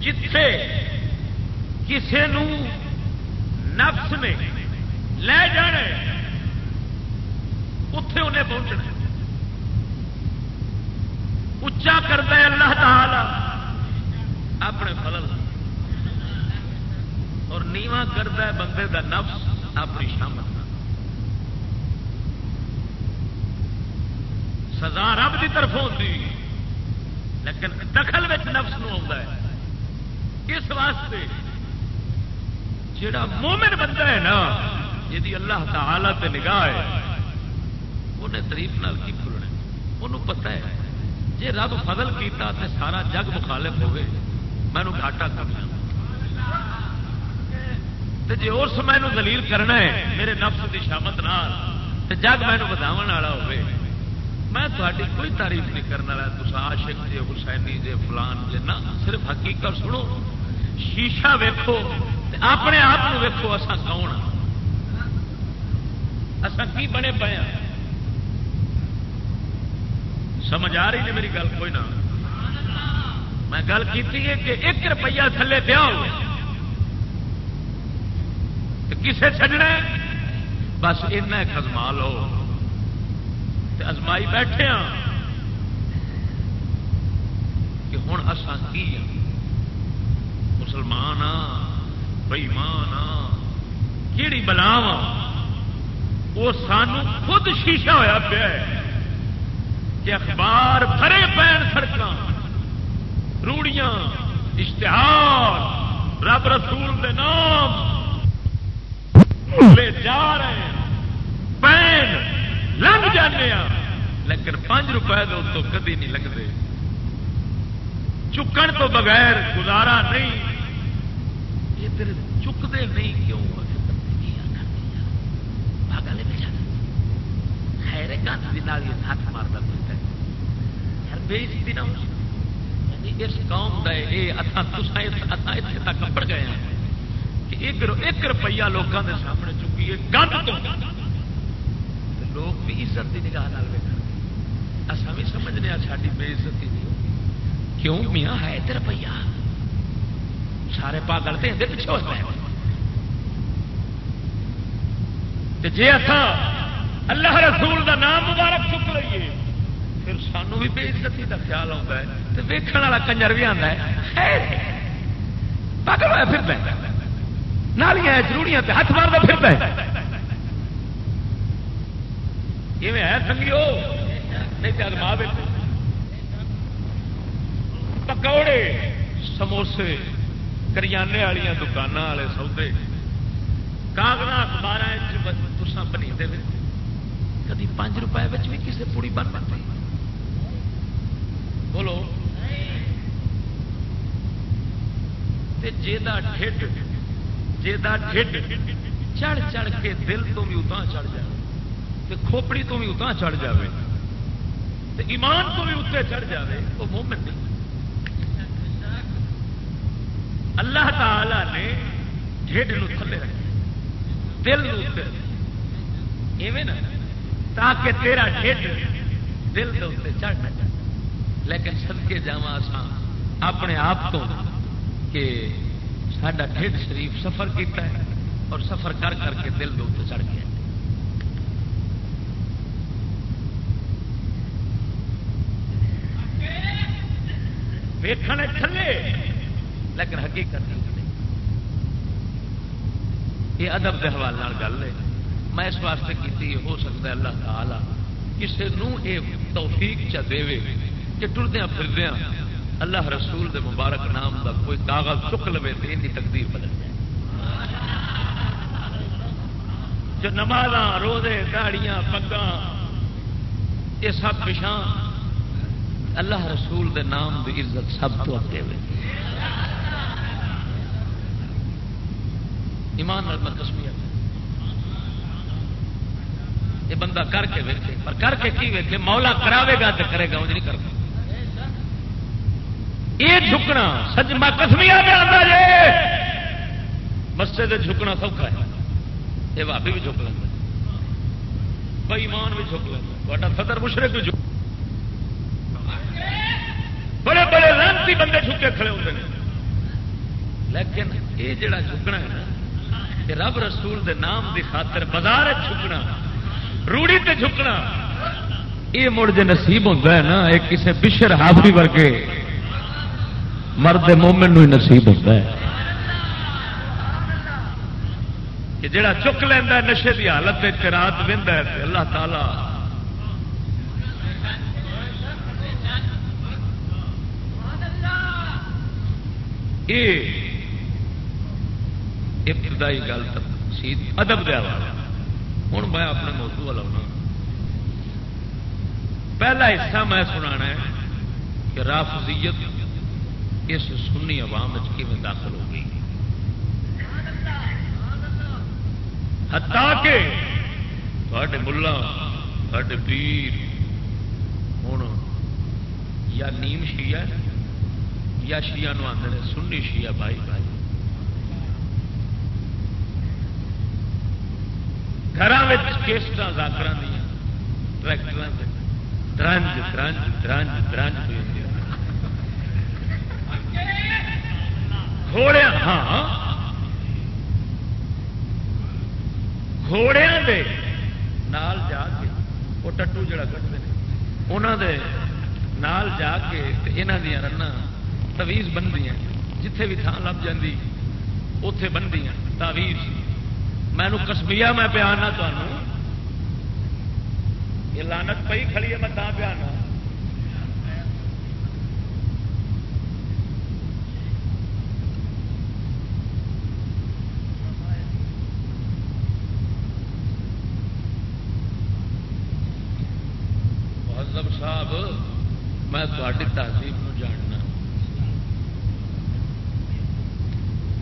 A: جتھے کسی نفس نے لے جانے اتے انہیں پہنچنا اچا کرتا ہے اللہ تعالی۔ اپنے فضل اور نیواں کرتا ہے بندے دا نفس اپنی شامت سزا رب کی طرف ہوتی لیکن دخل میں نفس نو ہے۔ اس واسطے جڑا مومن بندہ ہے نا جی اللہ تعالی تے نگاہ ہے، انہیں تریف نال کی کھلنا انہوں پتا ہے۔ جی رب فضل کیتا تے سارا جگ مخالف ہوئے، میں گھاٹا کرنا جی اس میں دلیل کرنا ہے، میرے نفس کی شامت نال جگ میں بداو والا ہوئے۔ میں تاری کوئی تعریف نہیں کرنے والا تو عاشق جی حسینی جی فلان جی نہ، صرف حقیقت سنو۔ شیشہ ویکو اپنے آپ ویکو اصا کون ہاں؟ اصا کی بنے پے ہاں؟ سمجھ آ رہی ہے میری گل، کوئی نہ۔ میں گل کی ہے کہ ایک روپیہ تھلے دیا کسے چڈنا بس ایک ازما لو ازمائی بیٹھے ہاں۔ کہ ہوں اصا کی ہاں؟ مسلمان ہاں، بئیمان ہاں۔ کہڑی بلاو وہ سان خود شیشہ ہوا پیا کہ اخبار بھرے پین سڑک روڑیاں، اشتہار، رب رسول دے نام، لے جا رہے ہیں پین لنگ جانے لیکن پانچ روپئے تو کدی نہیں لگتے۔ چکن تو بغیر گزارا نہیں۔ ادھر چکتے نہیں کیوں؟ پاگل خیر ہاتھ مارتا پھرتا ہے بےزتی نہ یعنی اس قوم کا یہ اتنے تک بڑھ گئے ہیں کہ ایک روپیہ لوگوں کے سامنے چکی ہے، گند تو۔ لوگ بھی عزت کی نگاہ اصا بھی سمجھنے ساری بے عزتی نہیں کیوں؟ میاں، ہے تو روپیہ۔ سارے پاگل تو اندر پیچھے ہوتا ہے جی اتنا اللہ رسول دا نام مبارک چک لیے پھر سانو بھی بے عزتی کا خیال آتا ہے تو ویکن والا کنجر بھی آتا ہے پاگل ہوا پھر نالیاں ضروریاں ہاتھ مارتا پھر ہے سنگیو نہیں تو ادما پکوڑے سموسے کریانے والیا دکان والے سودے کاغذ اخبار تسان بنی دے کدی پانچ روپئے بھی کسی پوڑی بن پاتی بولو جا ٹھڈ جا ٹھڈ چڑھ چڑھ کے دل تو بھی اتنا چڑھ جائے کھوپڑی تو بھی اتنا چڑھ جائے ایمان تو بھی اتنے چڑھ جائے وہ مومن نہیں اللہ تعالی نے ڈھڈ تھلے رکھے دل ایویں نا تاکہ تیرا ڈھڈ دل کے اتنے چڑھ نہ جائے لیکن سدکے جا ہاں، اپنے آپ تو کہ سڈا ڈھڈ شریف سفر کیتا ہے اور سفر کر کر کے دل کے چڑھ گیا تھلے، لیکن حقیقت نہیں۔ یہ ادب کے حوالے گل ہے۔ میں اس واسطے کی ہو سکتا ہے اللہ تعالی کسی یہ توفیق چا دے کہ ٹردیا پھردیا اللہ رسول دے مبارک نام دا کوئی کاغذ چک لو تو ان کی تقدیر بدل جائے۔ جو نماز روزے، داڑیاں پگا یہ سب پچھا اللہ رسول دے نام دی عزت سب تو اگے ہوئے۔ ایمان میں کسمی یہ بندہ کر کے ویکے پر کر کے کی ویکے مولا کراوے گا تو کرے گا وہ نہیں کرتا۔ یہ جھکنا سچ میں کسمیا میں آتا جی مسجد جھکنا سوکھا ہے۔ یہ بھابی بھی جھک لینا بئی ایمان بھی جھک لینا صدر مشرق بھی جھک بڑے بڑے لانتی بندے جھکے کھڑے ہوتے ہیں لیکن یہ جڑا جھکنا ہے نا، یہ رب رسول دے نام دی خاطر بازار جھکنا، روڑی تے جھکنا، یہ مڑ جے نصیب ہوتا ہے نا یہ کسی بشر ہافری ورگے مرد مومن ہی نصیب ہوتا ہے۔ کہ جڑا چک لینا نشے کی حالت رات وہدا ہے اللہ تعالی یہ ابتدائی گل ادب دیا ہوں میں اپنے موضوع والا پہلا حصہ میں سنا ہے کہ رافضیت اس سنی عوام داخل ہو گئی؟ ہتا کے تھے ملا تھے پیر ہوں یا نیم شیعہ یا شیعہ شیا آدھے سنی شیا بھائی بھائی۔ گھر کیسٹ زاکر دیا ٹریکٹر درنج درنج درنج درنج گھوڑے ہاں گھوڑے دے نال جا کے وہ ٹٹو جڑا کٹتے ہیں انہوں دے نال جا کے یہاں دیا رنگ تویز بنتی جتھے بھی تھان لب جاتی اتے بنتی تعویز مینو کسبیا میں پیانا تمہوں یہ لانت پی کھڑی ہے میں تا پیانا صاحب میں تاری تہذیب جاننا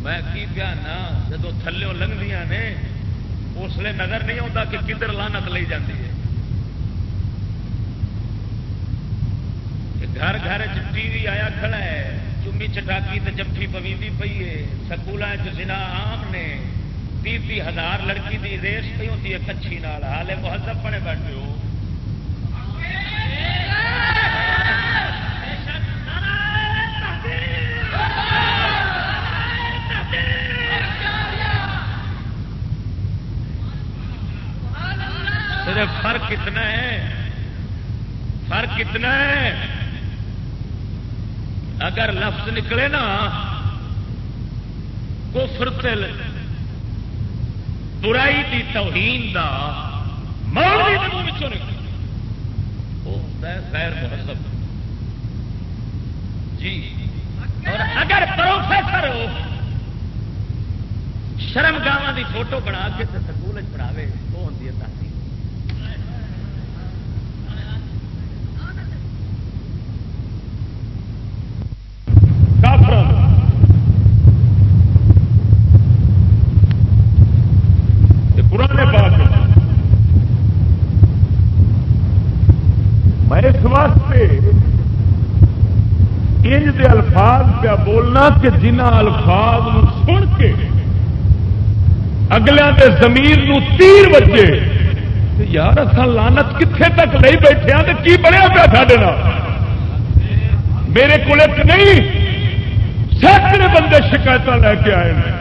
A: میں کی پیانا جب تھلو لنگدیا نے اس لیے نظر نہیں آتا کہ کدھر لانت لی جاتی ہے گھر گھر ٹی وی آیا کھڑا ہے چومی چٹاکی تے جفی پویندی پی ہے سکول چنا آم نے تی تی ہزار لڑکی دی ریس پی ہوتی ہے کچھی نال ہالے مہذب بنے بیٹھے ہو صرف فرق کتنا ہے؟ فرق کتنا ہے؟ اگر لفظ نکلے نا، کفر تل برائی دی توہین دا غیر مہذب۔ جی۔
D: اگر پروفیسر ہو شرم گاواں دی فوٹو بنا کے سکول پڑھاوے وہ ہوتی ہے تحقیق
A: پرانے بات میں اس واسطے انج دے الفاظ پہ کہ جنہ الفاظ سن کے اگلے دے زمین نو تیر بجے یار اصا لانت کتنے تک نہیں بیٹھے ہاں تو کی بنیا پیا ساڈے میرے کو نہیں، سینکڑے بندے شکایت لے کے آئے ہیں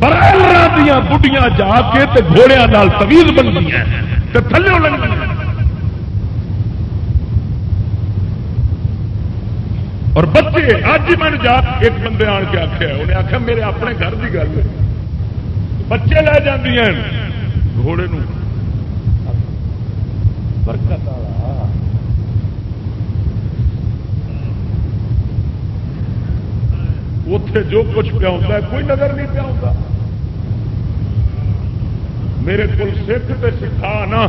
A: برائلر دیا بڑھیاں جا کے تے گھوڑیا تمیز بن گئی تھلے لگ اور بچے اج ہی میں جا، ایک بندے آن کے آخیا انہیں آخیا میرے اپنے گھر کی گل ہے۔ بچے لے جاندی ہیں۔ گھوڑے برکت والا۔ اتے جو کچھ پیا ہوتا ہے، کوئی نظر نہیں پیا ہوتا میرے کو سکھ تے سکھا نا۔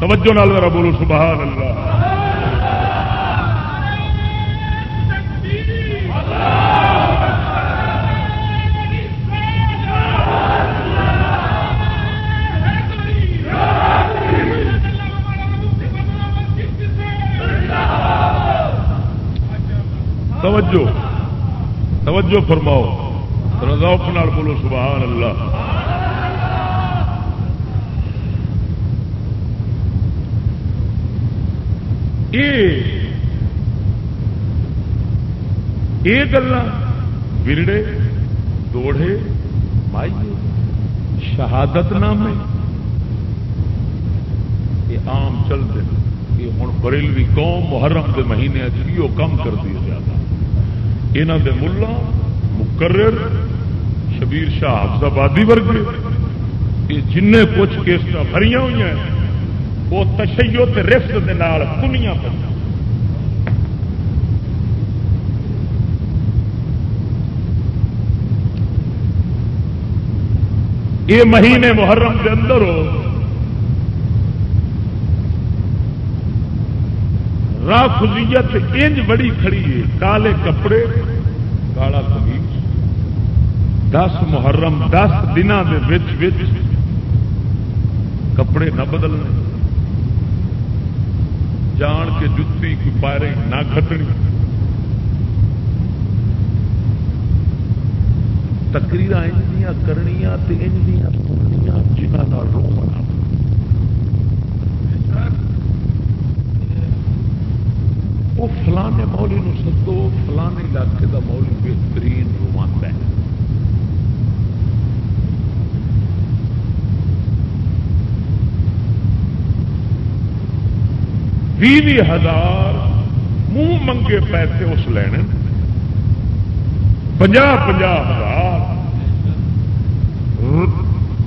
A: توجہ نال ذرا بولو، سبحان اللہ۔ توجہ فرماؤ۔ رضاؤ نال بولو سبحان اللہ یہ گلا دوڑے، مائیے، شہادت نامے۔ یہ عام چلتے ہیں یہ ہوں بریلوی قوم محرم کے مہینے وہ کم کر دیا زیادہ۔ یہاں دے ملا مقرر، شبیر شاہ حفظ آبادی ورگے یہ جن کچھ کیسٹ بھری ہوئی ہیں، وہ تشیو رفت کے کنیا پہ یہ مہینے محرم کے اندر ہو رافضیت انج بڑی کھڑی ہے، کالے کپڑے کالا کمیز دس محرم، دس دنوں کے کپڑے نہ بدلنے۔ جان کے جتی کی پائرے نہ کھٹنی تکریر انجیاں کرنیاں انجیاں سننیاں جنہ رو منا وہ فلانے مولی نو سدو، فلانے علاقے کا مولی بہترین روانتا ہے بھی ہزار، منہ منگے پیسے اس لینے پنجا پنجا ہزار۔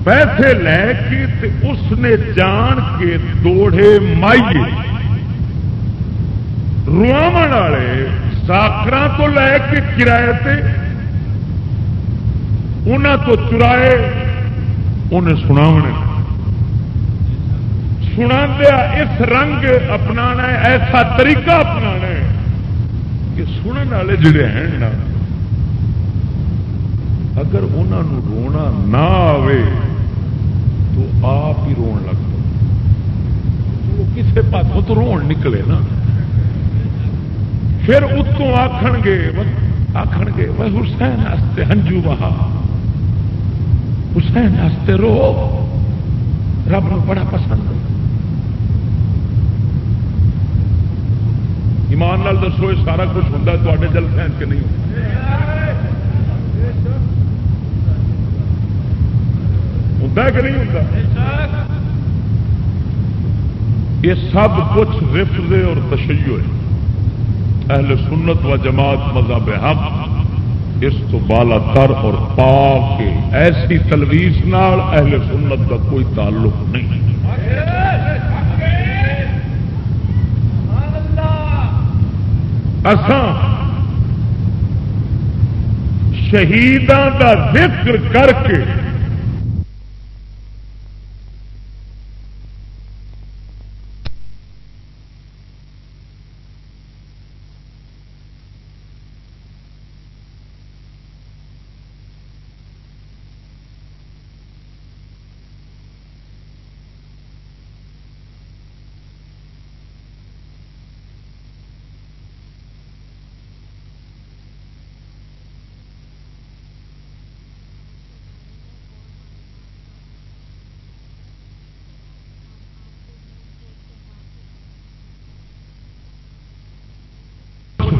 A: پیسے لے کے اس نے جان کے دوڑے مائیے۔ رواو والے ساخر تو لے کے کرائے تے انہوں تو چرائے، انہیں سناونے۔ سنا دیا، اس رنگ اپنا ایسا طریقہ اپنا کہ سننے والے جڑے ہیں نا، اگر انہوں رونا نہ آئے تو آپ ہی رو لگ وہ کسی پاسوں تو رو نکلے نا۔ پھر اتوں آخ گے آخ گے وہ حسین ہستے ہنجو بہا۔ حسین ہستے رو۔ رب نو بڑا پسند ایمان نال دسو، یہ سارا کچھ ہوں تے جل فین کے نہیں ہوں کہ نہیں ہوتا یہ سب کچھ رفظ اور تشیع ہے۔ اہل سنت و جماعت مذہب حق اس تو بالا تر اور پا کے ایسی تلویز نال اہل سنت کا کوئی تعلق نہیں۔ اسان شہیدان دا ذکر کر کے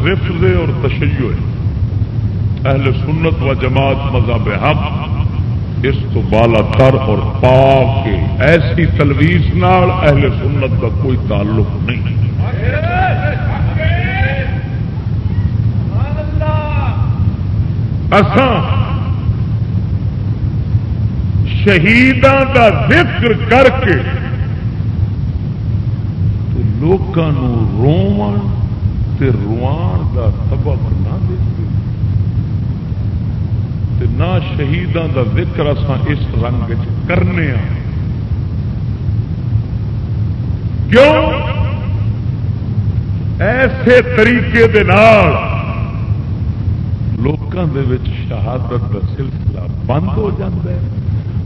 A: رفض اور تشیع اہل سنت و جماعت مذہب حق اس تو بالا تر اور پاک کے ایسی تلویز نال اہل سنت کا کوئی تعلق نہیں۔ اساں شہیدان کا ذکر کر کے لوگوں رومن تے روان دا سبق نہ دیتے تے نہ شہیدان دا ذکر اساں اس رنگ کرنے ہاں کیوں؟ ایسے طریقے دے نال لوکاں دے وچ شہادت کا سلسلہ بند ہو جاتا ہے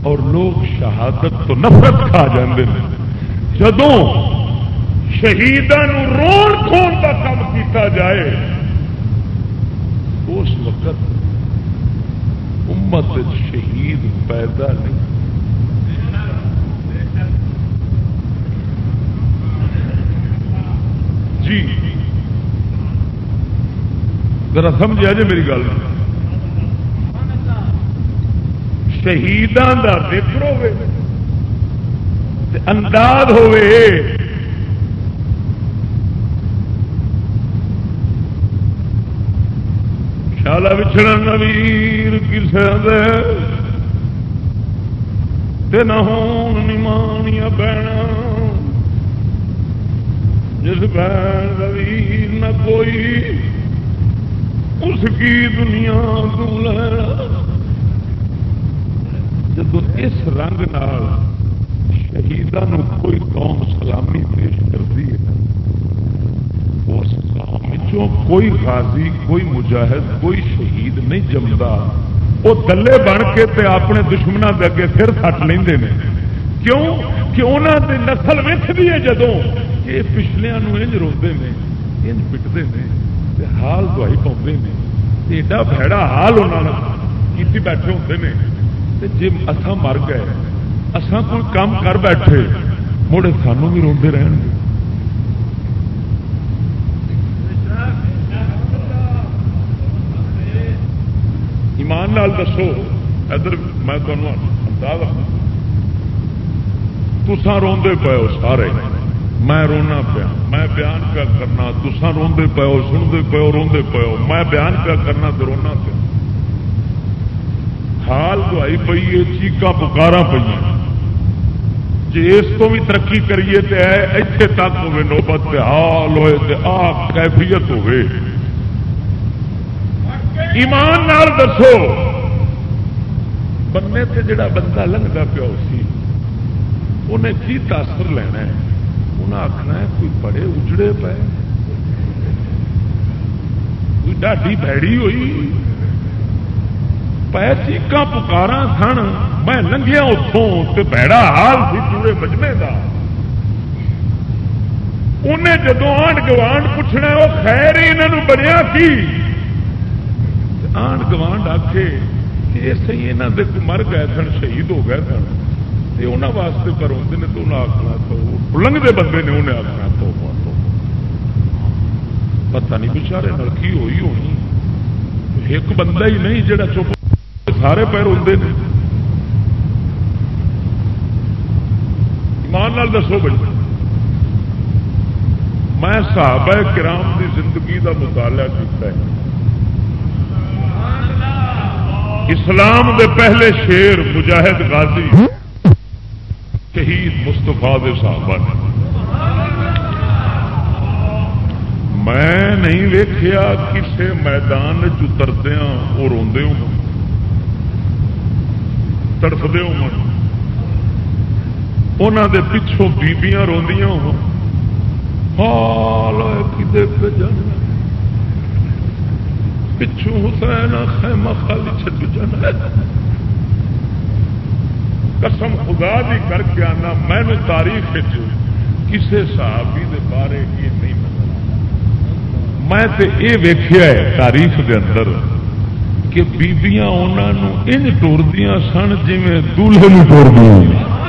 A: اور لوگ شہادت تو نفرت کھا جاندے ہیں۔ جدوں شہیدان روڑ کھون کا کام کیتا جائے، اس وقت امت شہید پیدا نہیں۔ جی۔ ذرا سمجھا جی میری گل۔ شہیدان کا ذکر ہوے انداز ہوئے۔ شالا بچھڑا نویر کسے دے نہ ہون نمانیا بہنا جس بہن رویر نہ کوئی اس کی دنیا تو لینا جب اس رنگ نال شہیدان کوئی قوم سلامی پیش کرتی ہے اس کوئی غازی، کوئی مجاہد، کوئی شہید نہیں جمتا۔ وہ دلے بن کے تے اپنے دشمنوں کے اگے پھر سٹ لے کیوں؟ کہ انہوں نے نسل ویچتی ہے جدوں۔ یہ پچھلیا انج روتے ہیں انج پٹتے ہیں حال دوائی پاؤں نے۔ ایڈا بھڑا حال انہوں کی بیٹھے ہوتے ہیں جی اصا مر گئے اسان کوئی کام کر بیٹھے مڑے سانوں بھی روتے رہن گے۔ ایمان نال دسو، ادھر میں انداز تسان روندے پے ہو سارے۔ میں رونا پیا، میں بیان پیا کرنا تسان روندے پے ہو سنتے پے ہو، روندے پے ہو۔ میں بیان پیا کرنا تو رونا پیا۔ حال دوائی پی ہے چیقا پکارا پہ جی اس کو بھی ترقی کریے تو اتنے تک ہوے نوبت پہ حال ہوئے تو آ، کیفیت ہوئے۔ ایمان نال دسو بننے سے جڑا بندہ لنگتا پیا سی انہیں کی تاثر لینا ہے؟ انہیں آخنا ہے کوئی بڑے اجڑے پے، کوئی ڈاڈی بھڑی ہوئی پہ چیقا پکارا سن، میں لنگیا اتوں تو بھڑا حال سی چوڑے بجنے کا انہیں جدو آنڈ گوانڈ پوچھنا وہ خیر ہی انہوں بنیا کی؟ آن گوانڈ آخے یہ صحیح یہاں دے مر گئے سن شہید ہو گئے سن تو انہوں واسطے پر آتے ہیں تو انہیں آخنا تو لنگتے بندے نے انہیں آخنا تو پتہ نہیں بچارے نرکی ہوئی ہونی ایک بندہ ہی نہیں جڑا چپ سارے پیر ہوتے ہیں ایمان نال دسو بھائی میں صحابہ کرام دی زندگی دا مطالعہ کیتا ہے اسلام دے پہلے شیر مجاہد غازی شہید مستفا صحابہ نے۔ میں نہیں ویخیا کسی میدان چتردیا وہ روندے ہو تڑفتے ہو انہوں دے پچھوں بیبیاں روندیاں ہو کدے پہ جانا پچھوں حسین خیمہ خالی چھڈ جانا قسم خدا دی کر کے آنا، میں نے تاریخ کسی صحابی دے بارے یہ نہیں پتا۔ میں تے یہ ویخیا ہے تاریخ دے اندر کہ بیبیاں انہوں انج ٹوردیاں سن جی دلہے ٹوردیاں۔ ایک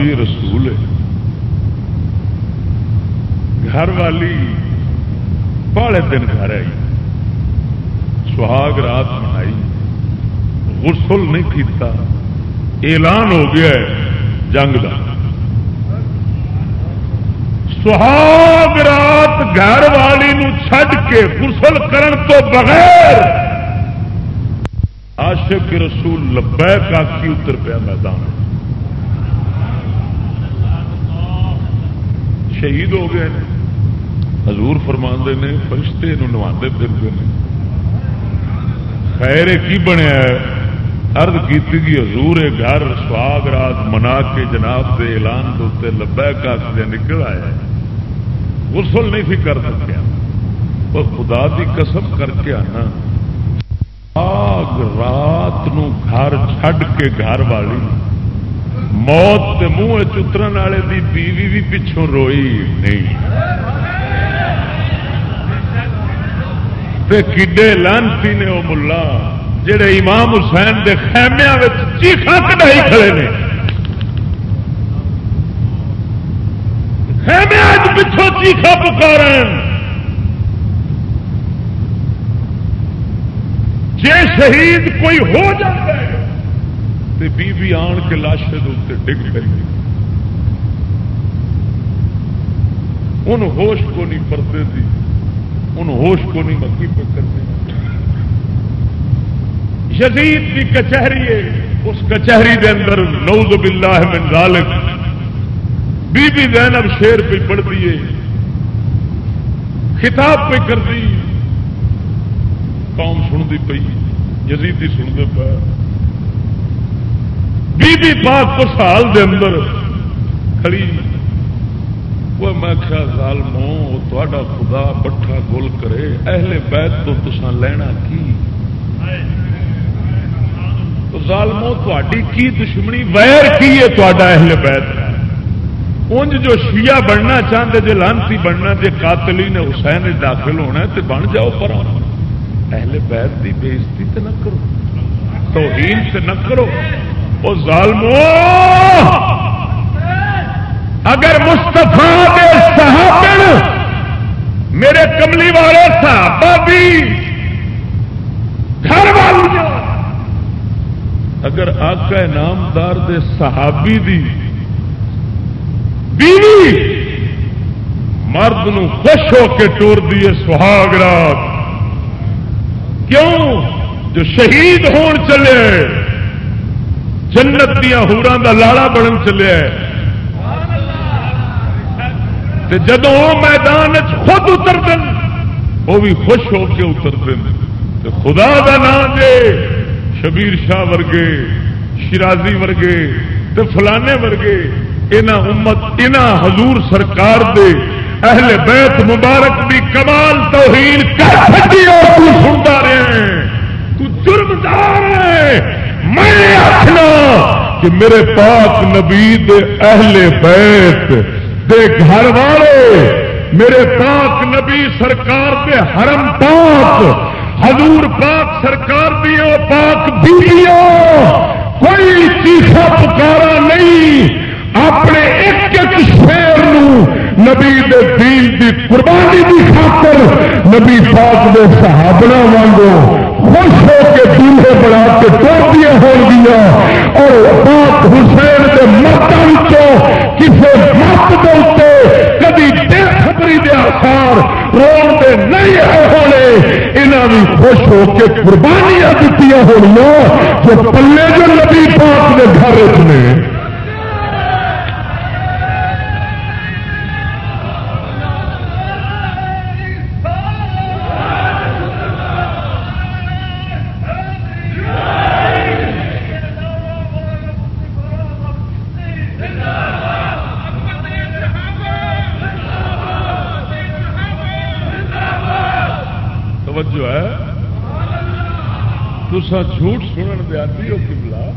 A: صحابی رسول ہے۔ گھر والی پالے دن گھر آئی۔ سہاگ رات منائی۔ غسل نہیں کیتا۔ اعلان ہو گیا ہے جنگ کا سہاگ رات گھر والی چھڈ کے غسل کرن تو بغیر عاشق رسول لبیک آکی اتر پیا میدان شہید ہو گئے حضور فرما نے، فرشتے نوا پھرتے ہیں۔ خیر کی بنیا ارد کی حضور گھر سواگ رات منا کے جناب کے اعلان کے لبا کاس نکل آیا غسل نہیں تھی کر سکیا وہ خدا کی قسم کر کے آنا۔ آگ رات نو گھر چھڈ کے گھر والی موت کے منہ چترن والے دی بیوی بھی پچھوں روئی نہیں کڈے لانتی نے وہ ملا جڑے امام حسین کے خیمیا چیخا کٹائی کھڑے نے خیمیا پچھوں چیخا پکار جے شہید کوئی ہو جائے تے بی بی آن کے لاشے دے ڈگ پی ان ہوش کو نہیں پرتے تھی ان ہوش کو نہیں مکی پہ کرتے یزید کی کچہری ہے۔ اس کچہری دے اندر نوز باللہ من ذالک۔ بی بی زینب شیر پہ پڑھ دیے خطاب پہ کر دی۔ قوم سن دی پئی۔ یزیدی سنتے پہ بی بی پاک کو سال دے اندر کھڑی وہ میں کیا ظالمو تا خدا بٹھا گول کرے۔ اہل بیت تو تسا لینا کی؟ ظالمو تھی کی دشمنی؟ ویر کی ہے تا اہل بیت؟ انج جو شیعہ بننا چاہتے جی لانتی بننا جی قاتلی نے حسین داخل ہونا تو بن جاؤ پر اہل بیت کی بےزتی تو نہ کرو۔ توہین سے نہ کرو۔ وہ ظالمو! اگر مستفا کے صحابن میرے کملی والے صحابہ بھی گھر والی اگر آقا نامدار دے صحابی دی بیوی مرد نو خوش ہو کے ٹور دیے سہاگ رات، کیوں جو شہید ہون چلے؟ جنت دیا ہورا کا لاڑا بنن چلے جدو میدان خود اتر دن وہ بھی خوش ہو کے اتر دن خدا کا نام دے، شبیر شاہ ورگے شرازی ورگے، تے فلانے ورگے۔ انہ امت انہ حضور سرکار دے۔ اہل بیت مبارک بھی کمال، توہین کر سنتا رہے تو جرمدار ہے میں آخنا کہ میرے پاک نبی دے اہل بیت دے گھر والے، میرے پاک نبی سرکار دے حرم پاک، حضور پاک سرکار دیا پاک بیویاں، کوئی چیخا پکارا نہیں، اپنے ایک ایک شیر نبی دے دین دی قربانی دی خاطر نبی پاک دے صحابہ وانگو خوش ہو کے دولہے بنا کے ٹوپیاں ہو گیا اور پاک حسین کے متوں کسی مت دے کبھی بے خبری دے آسار رون دے نہیں ہے ہونے یہاں بھی خوش ہو کے قربانیاں دیتی ہونی جو پلے جو نبی پاک کے گھر نے۔ تسا جھوٹ سنن دے آتی ہو کملا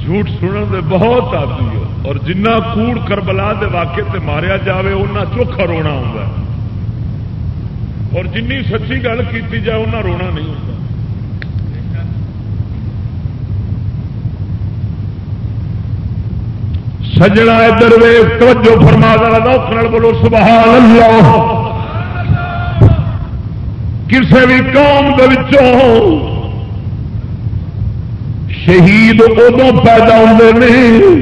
A: جھوٹ سنن دے بہت آتی ہو۔ اور جنہ کوڑ کربلا دے واقعے تے ماریا جاوے اُنہ چوکھا رونا ہوگا اور جنی سچی گل کی جائے انہیں رونا نہیں ہوتا سجنا ادھر ویخ توجہ فرما دل بولو، سبحان اللہ۔ کسی بھی قوم شہید ادو پیدا ہوتے ہیں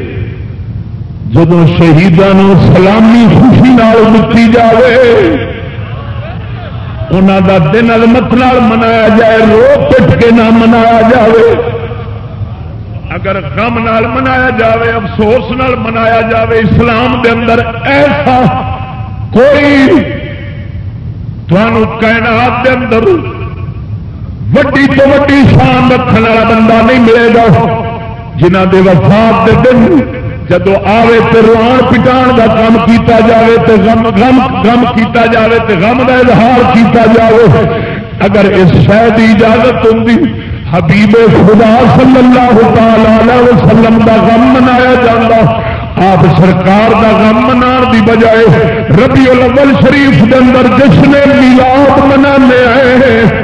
A: جب شہیدان سلامی خوشی نال جائے انہوں کا دن المت منایا جائے رو پٹ کے نہ منایا جائے اگر غم نال منایا جاوے افسوس نال منایا جاوے اسلام دے اندر ایسا کوئی کائنات دے اندر وڈی تو وڈی شان رکھنے والا بندہ نہیں ملے گا جنہ دے وفات دے دن جدو آوے تو روان پٹان کا کام کیتا جاوے تو غم غم غم کیتا جاوے تو غم کا اظہار کیتا جاوے اگر اس شاید اجازت ہوں حبیب خدا صلی اللہ تعالی وسلم دا غم منایا جاتا آپ سرکار دا غم منا دی بجائے ربی الاول شریف دے اندر جشن میلاد منانے آئے ہیں۔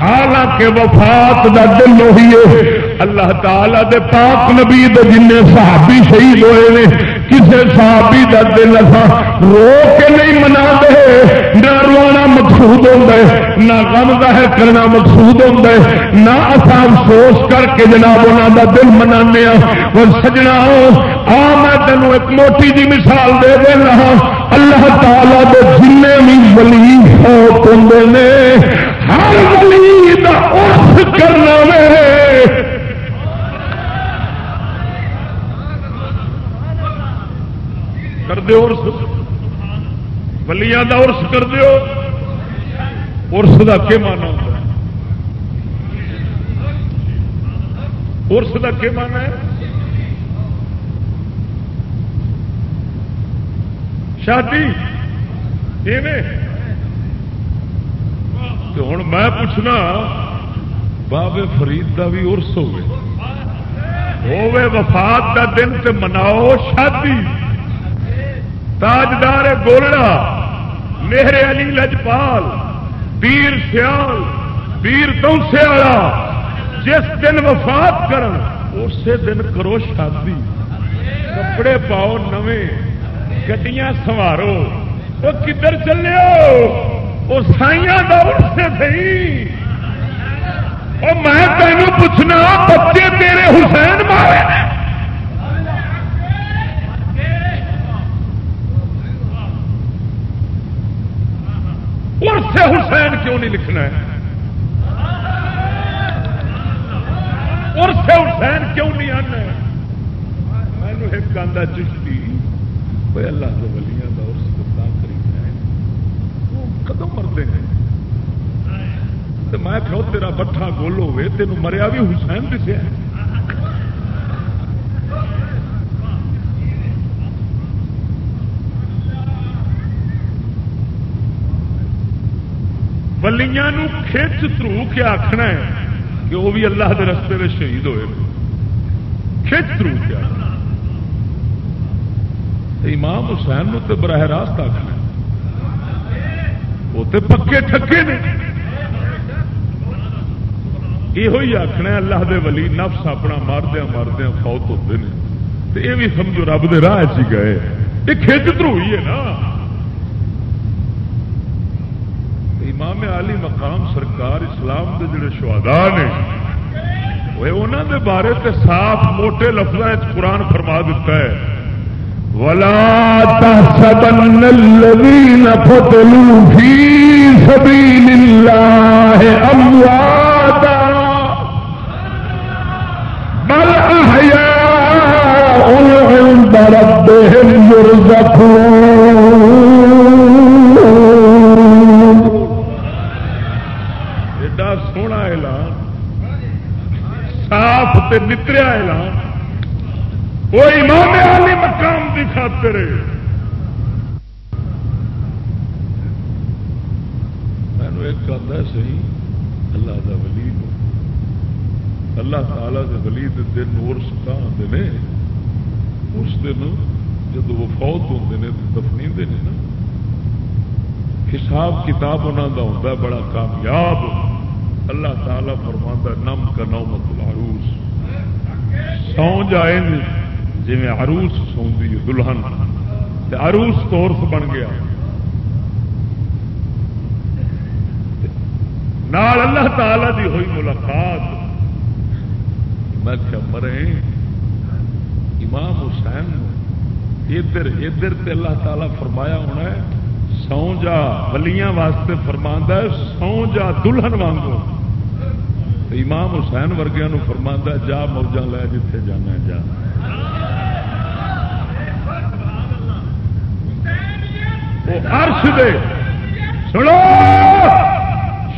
A: حالانکہ وفات دا دل ہوئی ہے۔ اللہ تعالی دے پاک نبی دے جن صحابی شہید ہوئے نے کسی صحابی کا دل اصا رو کے نہیں منا دے۔ نہ رونا مقصود ہوتا ہے، نہ غم ظاہر کرنا مقصود ہوتا ہے۔ نہ اصا افسوس کر کے جناب انہوں کا دل منا اور سجنا، آ، میں تینوں ایک موٹی جی مثال دے دینا اللہ تعالیٰ دے ارس کا کیا مانا ہوتا ارس کا کیا مانا ہے؟ شادی ہوں میں پوچھنا بابے فرید کا بھی ارس ہوے وفات کا دن تے مناؤ شادی۔ تاجدار گولڑا میرے علی لجپال۔ پیر سیال پیر توسے والا جس دن وفات کر اسی دن کرو شادی۔ کپڑے پاؤ نویں، گڈیاں سوارو۔ وہ کدھر چلے وہ سائیاں دور سے سی میں تینوں پوچھنا، بچے تیرے حسین مارے سے حسین کیوں نہیں لکھنا ہے؟ سے حسین کیوں نہیں آنا میں ایک گاندہ چشتی کوئی اللہ کے ولیاں کا خریدنا ہے وہ کدو مرتے ہیں؟ میں کہو تیرا بٹھا گول ہوئے تین مریا بھی حسین دسیا ہے۔ ولیاں کھچ ترو کے آخنا ہے کہ وہ بھی اللہ کے رستے میں شہید ہوئے کھچ ترو کے آخنا امام حسین تو براہ راست آخنا وہ تو پکے ٹھکے نے۔ یہ آخنا اللہ دے ولی نفس اپنا ماردیا ماردیا فوت ہوتے ہیں یہ بھی سمجھو رب دے راہ چ گئے۔ یہ کھچ ترو ہی ہے نا۔ امام علی مقام سرکار اسلام دے جڑے شہدا نے انہوں دے بارے تے صاف موٹے لفظ قرآن فرما دیتا ہے۔ ولا تحسبن الذين قتلوا في سبيل الله أمواتا، بل أحياء عند ربهم يرزقون۔ تے نتریا اعلان، وہ امام علی مقام کی خاطر میں ایک آتا سی اللہ دا ولی اللہ تعالی دے ولی دے دن اور سکا آتے نے، اس دن جب وہ فوت ہوتے ہیں دفنی نا، حساب کتاب انہوں کا ہوتا ہے، بڑا کامیاب۔ اللہ تعالی فرما نم کا نومت العروس۔ سو جائے جی عروس سوندی دلہن۔ عروس تورس بن گیا۔ نال اللہ تعالی دی ہوئی ملاقات۔ میں کیا مرے، امام حسین ادھر ادھر تے اللہ تعالی فرمایا ہونا ہے سو جا ولیاں واسطے فرما سو جا دلہن وانگو۔ امام حسین ورگیا فرما جا موجہ لے جتھے جانا جا۔ ارش دے، سنو!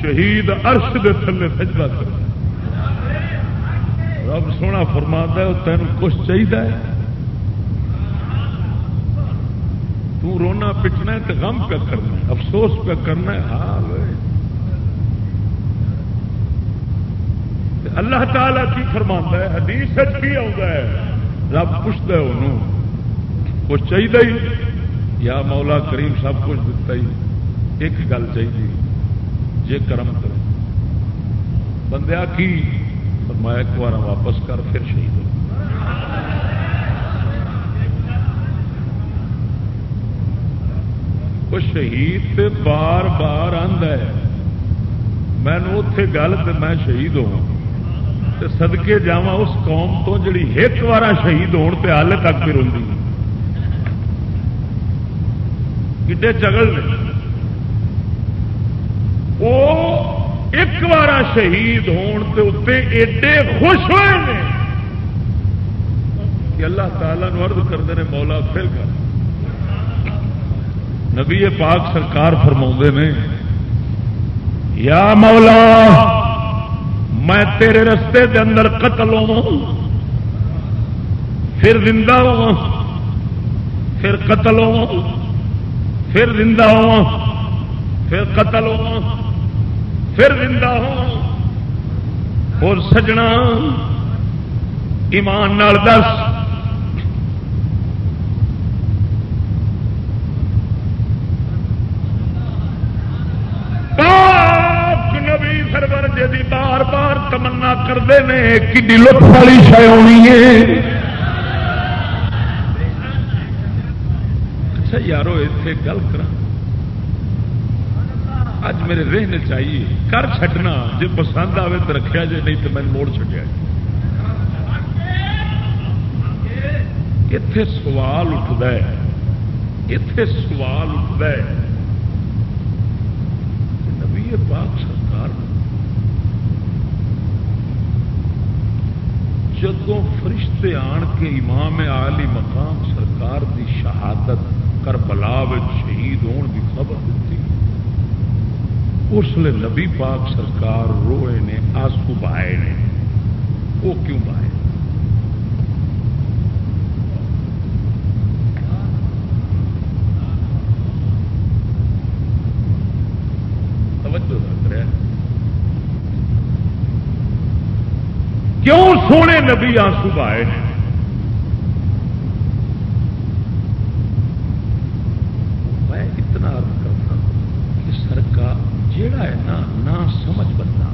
A: شہید ارش دے تھلے سجدہ کر رب سونا فرما تین کچھ چاہیے تو رونا پٹنا تو غم پہ کرنا ہے، افسوس پہ کرنا ہے۔ ہاں، اللہ تعالی کی فرما ہے، حدیث کی ہے؟ رب پوچھتا ہے انہوں کچھ چاہیے یا مولا کریم سب کچھ دتا ہی، ایک گل چاہیے جے کرم کر بندیا کی فرمایا، ایک بار واپس کر، پھر شہید ہو۔ وہ شہید بار بار آد ہے۔ میں اتے گل تو میں شہید ہوا سدکے جا اس قوم تو جڑی ایک بار شہید ہونے ہال تک پھر ہوں کڈے چگل نے؟ وہ ایک بار شہید ہونے اتنے ایڈے خوش ہوئے ہیں کہ اللہ تعالیٰ ارد کرتے ہیں مولا پھر کر۔ نبی پاک سرکار فرما نے، یا مولا میں تیرے رستے دے اندر قتل ہوا پھر زندہ ہوا پھر قتل ہوا پھر زندہ ہوا پھر قتل ہوا پھر زندہ ہوا اور سجنا ایمان نال دس نبی سرور جی بار بار تمنا کرتے ہیں کہ لطف والی شہ ہونی ہے؟ اچھا یارو اتنے گل کر اج میرے رہنے چاہیے کر چڈنا جی پسند آئے تو رکھا جائے نہیں تو میں موڑ چڈیا اتے سوال اٹھتا ہے اتے سوال اٹھتا ہے۔ نبی پاک سرکار جدو فرشتے آن کے امام عالی مقام سرکار دی شہادت کربلا شہید ہون کی خبر دیتی اس لیے نبی پاک سرکار روئے نے آسو بہائے نے۔ وہ کیوں بہائے؟ کیوں سونے نبی آنسو بہائے نے میں اتنا عرض کرتا کہ سرکار جیڑا ہے نا نہ سمجھ بننا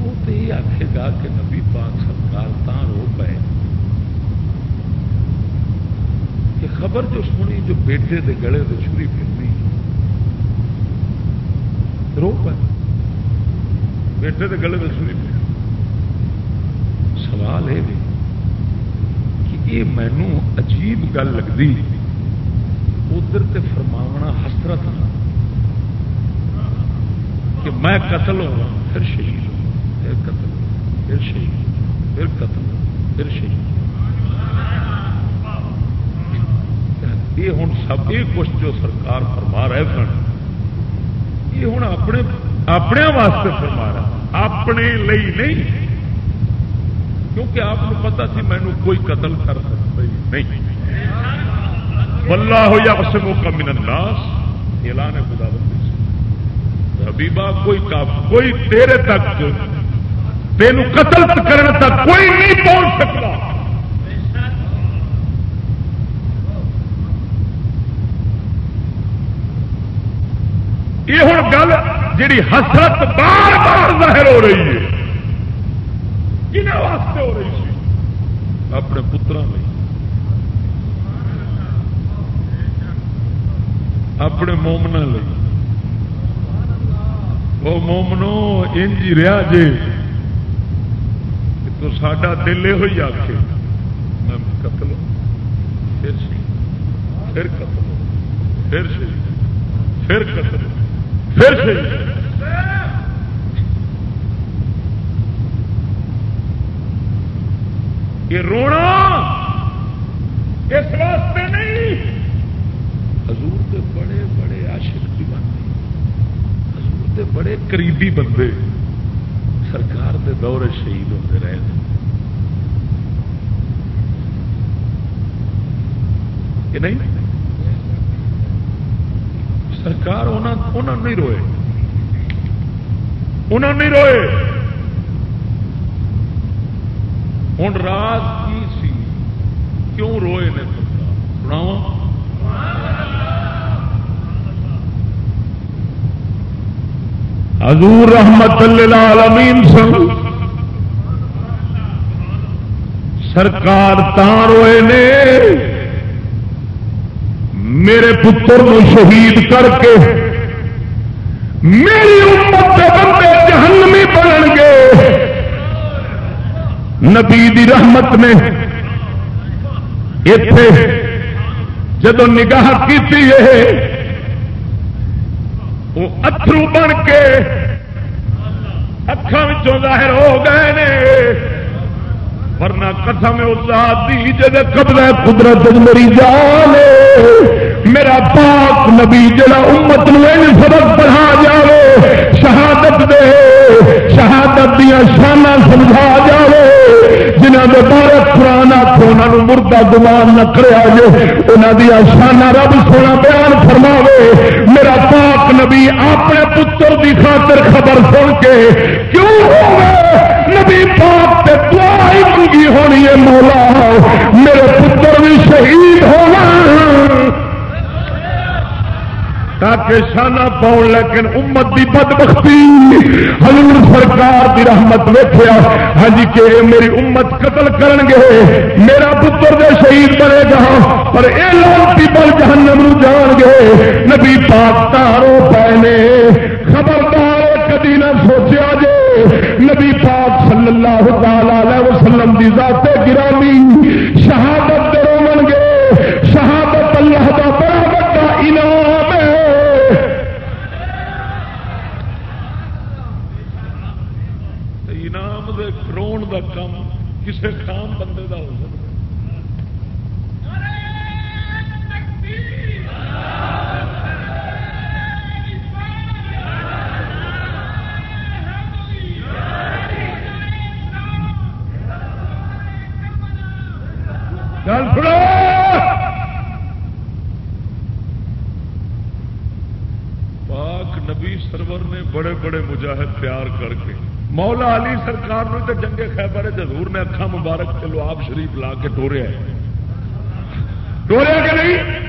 A: وہ تو یہ آخے گا کہ نبی پاک سرکار تاں رو پے کہ خبر جو سنی، جو بیٹے دے گڑے دے چھری پھرنی، رو پہ بیٹے کے گلے میں سنی پہ سوال یہ کہ یہ مینو عجیب گل لگتی ادھر تے فرماونا حسرت کہ میں قتل ہوا پھر شہید ہوں پھر قتل پھر شہید پھر قتل پھر شہید یہ ہوں سب، یہ کچھ جو سرکار فرما رہے سن، یہ ہوں اپنے اپنے واسطے فرما رہا اپنے لئی نہیں۔ کیونکہ آپ کو پتا سی مینو کوئی قتل کر سکتا ہی نہیں۔ واللہ یعصمو کا من الناس۔ اعلان خدا بندی سے۔ حبیبہ، کوئی کاف، کوئی تیرے تک تین قتل کرنے تک کوئی نہیں پہنچ سکتا۔ یہ ہوں گل جی حسرت بار بار ظاہر ہو رہی ہے۔ کنہ واسطے ہو رہی سی اپنے پترا میں اپنے مومنا وہ مومنو، انج رہا جے۔ تو ساڈا دل یہ آخے میں قتل پھر سی پھر قتل پھر سی پھر قتل پھر سی یہ رونا اس واسطے نہیں۔ حضور دے بڑے بڑے عاشق جی دیوانے حضور دے بڑے قریبی بندے سرکار دے دور شہید ہوتے رہے کہ نہیں؟ سرکار انہوں نہیں روئے۔ انہوں نہیں روئے۔ ہوں راز کی سی؟ کیوں روئے نے سناوا حضور رحمت للعالمین سن، سرکار تاں روئے نے، میرے پتر نو شہید کر کے میری امت کے بندے جہنمی بنن گے۔ نبی دی رحمت نے اتے جدو نگاہ کی وہ اترو بن کے اکھان ظاہر ہو گئے نے۔ ورنہ قسم ذات دی قبضہ قدرت میری جان میرا پاک نبی جڑا امت نو سبق پڑھا جاوے، شہادت دے۔ شہادت دیا شانہ سمجھا جاوے جنہ دے بارے قرآن آخو انہوں مردہ گمان نہ کریا جے انہوں دیا شانہ رب سونا بیان فرماوے، میرا پاک نبی اپنے پتر دی خاطر خبر سن کے کیوں ہوئے نبی پاک تے دعا ہی منگی ہونی ہے مولا، میرے پتر بھی شہید ہونا تاکہ شانہ پاؤ لیکن امت دی بدبختی۔ حضور سرکار دی رحمت ویخیا ہاں جی کہ میری امت قتل کرن گے، میرا پتر دے شہید بنے گا، پر اے لانتی بل جہنم نو جان گے۔ نبی پاک تارو پہنے، خبردار کدی نہ سوچیا جے۔ نبی پاک صلی اللہ تعالی وسلم دی ذات سرکار نے تو جنگے خیبر حضور نے اکھا مبارک کے لواب شریف لا کے ٹوریا ہے۔ ٹوریا کہ نہیں؟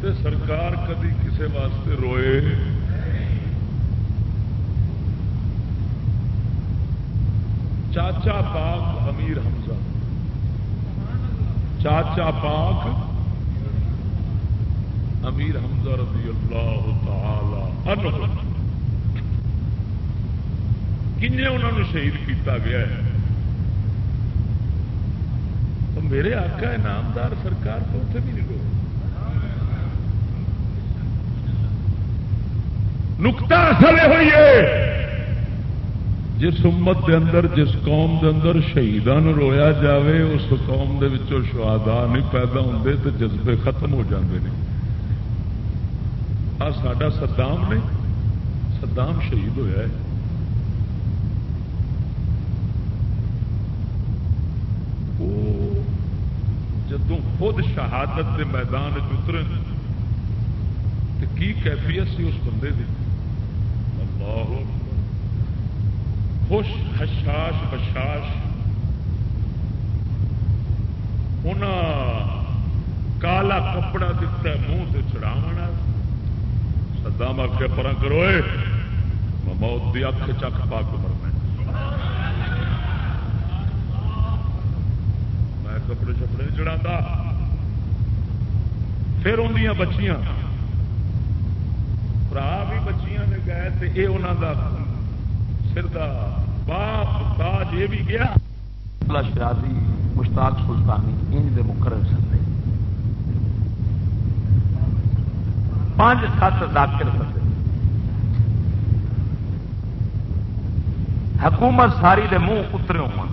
A: تے سرکار کدی کسے واسطے روئے؟ چاچا پاک امیر حمزہ۔ چاچا پاک
E: امیر حمزہ رضی اللہ تعالی عنہ۔ کنجے انہوں نے شہید کیتا گیا ہے تو میرے آقا انعامدار سرکار تو اتنے بھی نہیں لوگ نکتا اصل یہ ہوئی ہے جس امت دے اندر جس قوم دے اندر شہیدان رویا جاوے اس قوم دے وچوں شہادا نہیں پیدا ہوندے تو جذبے ختم ہو جاندے نے آ ساڈا صدام نے صدام شہید ہویا ہے وہ جدوں خود شہادت کے میدان اترے تو کی کیفیت سی اس بندے دی؟ اللہ خوش حشاش بشاش۔ ان کالا کپڑا دتا منہ سے چڑھاونا سدام آخیا پرا کرو موت دی اکھ چک پا کے مرنا میں کپڑے شپڑے نہیں چڑھا پھر اندیاں بچیاں برا بھی بچیاں نے گئے تو یہ انہوں کا سر کا باپ تاج یہ بھی گیا
A: شرازی مشتاق سلطانی انج دے مقرر سکتے پانچ سات ذاکر سکتے حکومت ساری دے منہ اترے ہو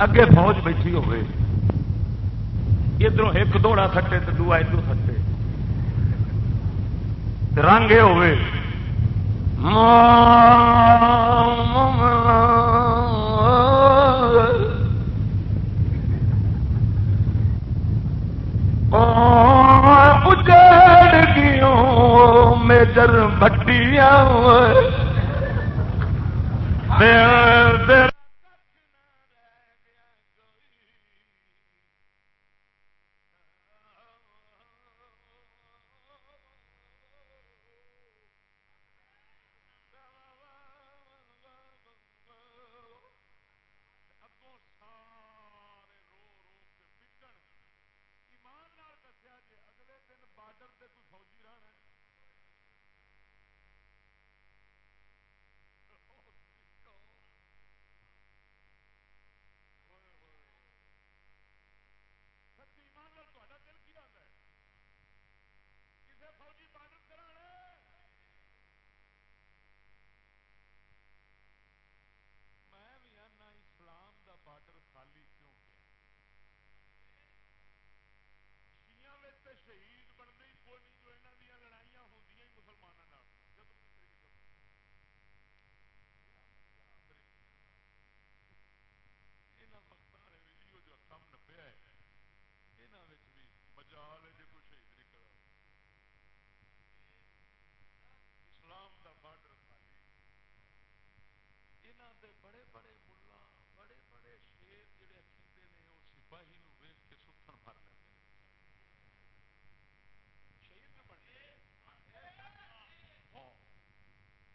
A: اگے فوج بیٹھی ہوئے ادھر ایک دوڑا سٹے تو دوا ادھر سٹے رنگ یہ ہوئے اجڑ گیوں میجر بھٹیاں بڑے بڑے ملا بڑے بڑے شیر جڑے اکیلے نے وہ سپاہی ویچ کے ستن مر لیتے شہید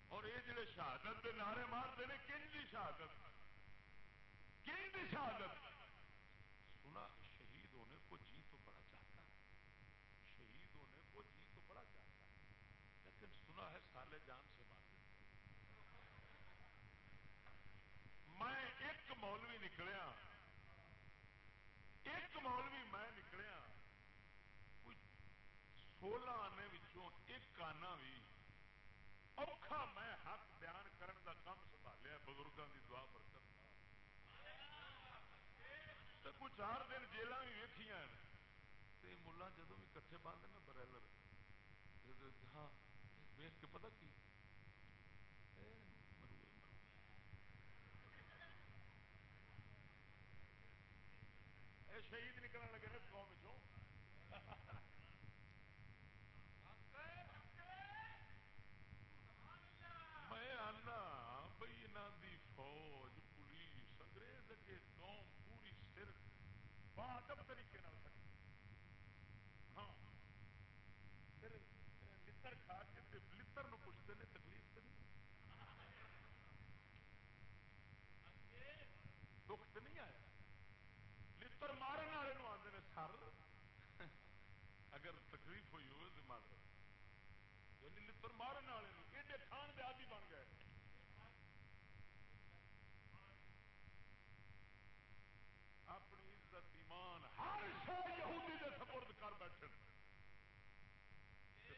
A: اور یہ جڑے شہادت کے نعرے ہیں کن کی شہادت کن کی شہادت۔ سنا شہید ہونے کو جی تو بڑا چاہتا ہے شہید ہونے کو جی تو بڑا چاہتا ہے۔ لیکن سنا ہے سالے جان سے مار میں ایک مولوی نکلیا، ایک مولوی میں نکلیا۔ کوئی سولہ آنے ایک آنا بھی، اوکھا میں حق بیان کرن دا کام سنبھالیا بزرگوں کی دعا برکت کچھ چار دن جیل بھی ویکیا ملا جدو بھی کٹھے بند نا برائلر ہاں کے پتا کی شہید نکلنے لگے نا قوم چوں میں آنا بھائی یہاں دی فوج پولیس انگریز اگے قوم پوری سر باہم طریقے ہاں پھر لڑ کھا کے لڑ پوچھتے ہیں تکلیف تو نہیں دکھ تو نہیں آیا مارن والے آتے ہیں سر اگر تکلیف ہوئی ہوئے تو مار یعنی لطر مارن والے ایڈے کھان دے آدی بن گئے اپنی عزت ایمان ہر شہر یہودی دے سپرد کر بیٹھے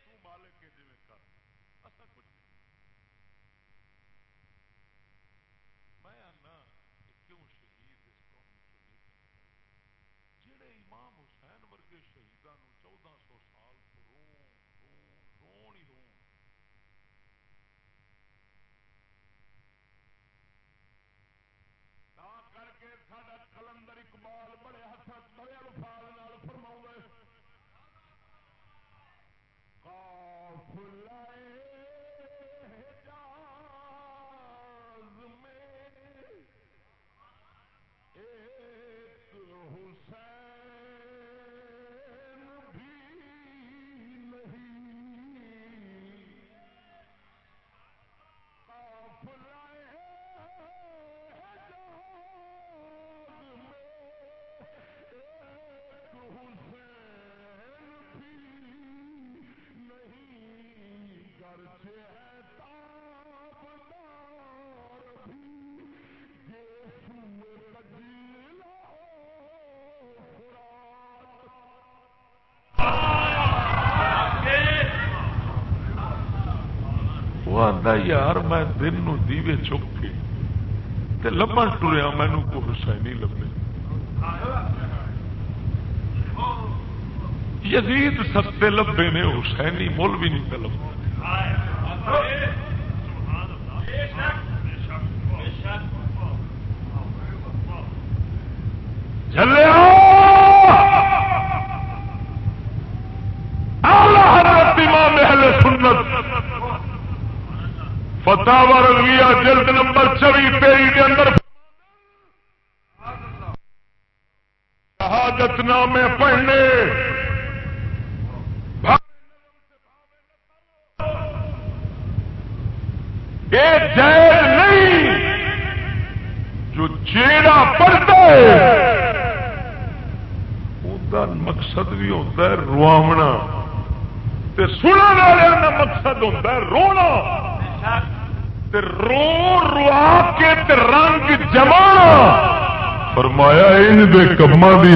A: تو مالک کے جی کر اصا کچھ نہیں میں آنا کہ کیوں شہید اس قوم چ نہیں کرتے جہے امام وہ آتا یار میں دن نو دیوے چک کے تے لبن ٹریا مینو کو حسینی لبے یزید سستے لبے نے، حسینی مول بھی نہیں پہ جلیا اعلی حضرت امام اہل سنت فتح رضویہ جلد نمبر چوی تیری کے اندر شہادت نامے پڑھنے۔ یہ جائز نہیں جو چیڑا پڑتا ہے۔ مقصد بھی ہوتا ہے رواونا۔ تے سننے والے کا مقصد ہوتا ہے رونا۔ تے رو روا کے تے رنگ جما فرمایا ان دے کما دی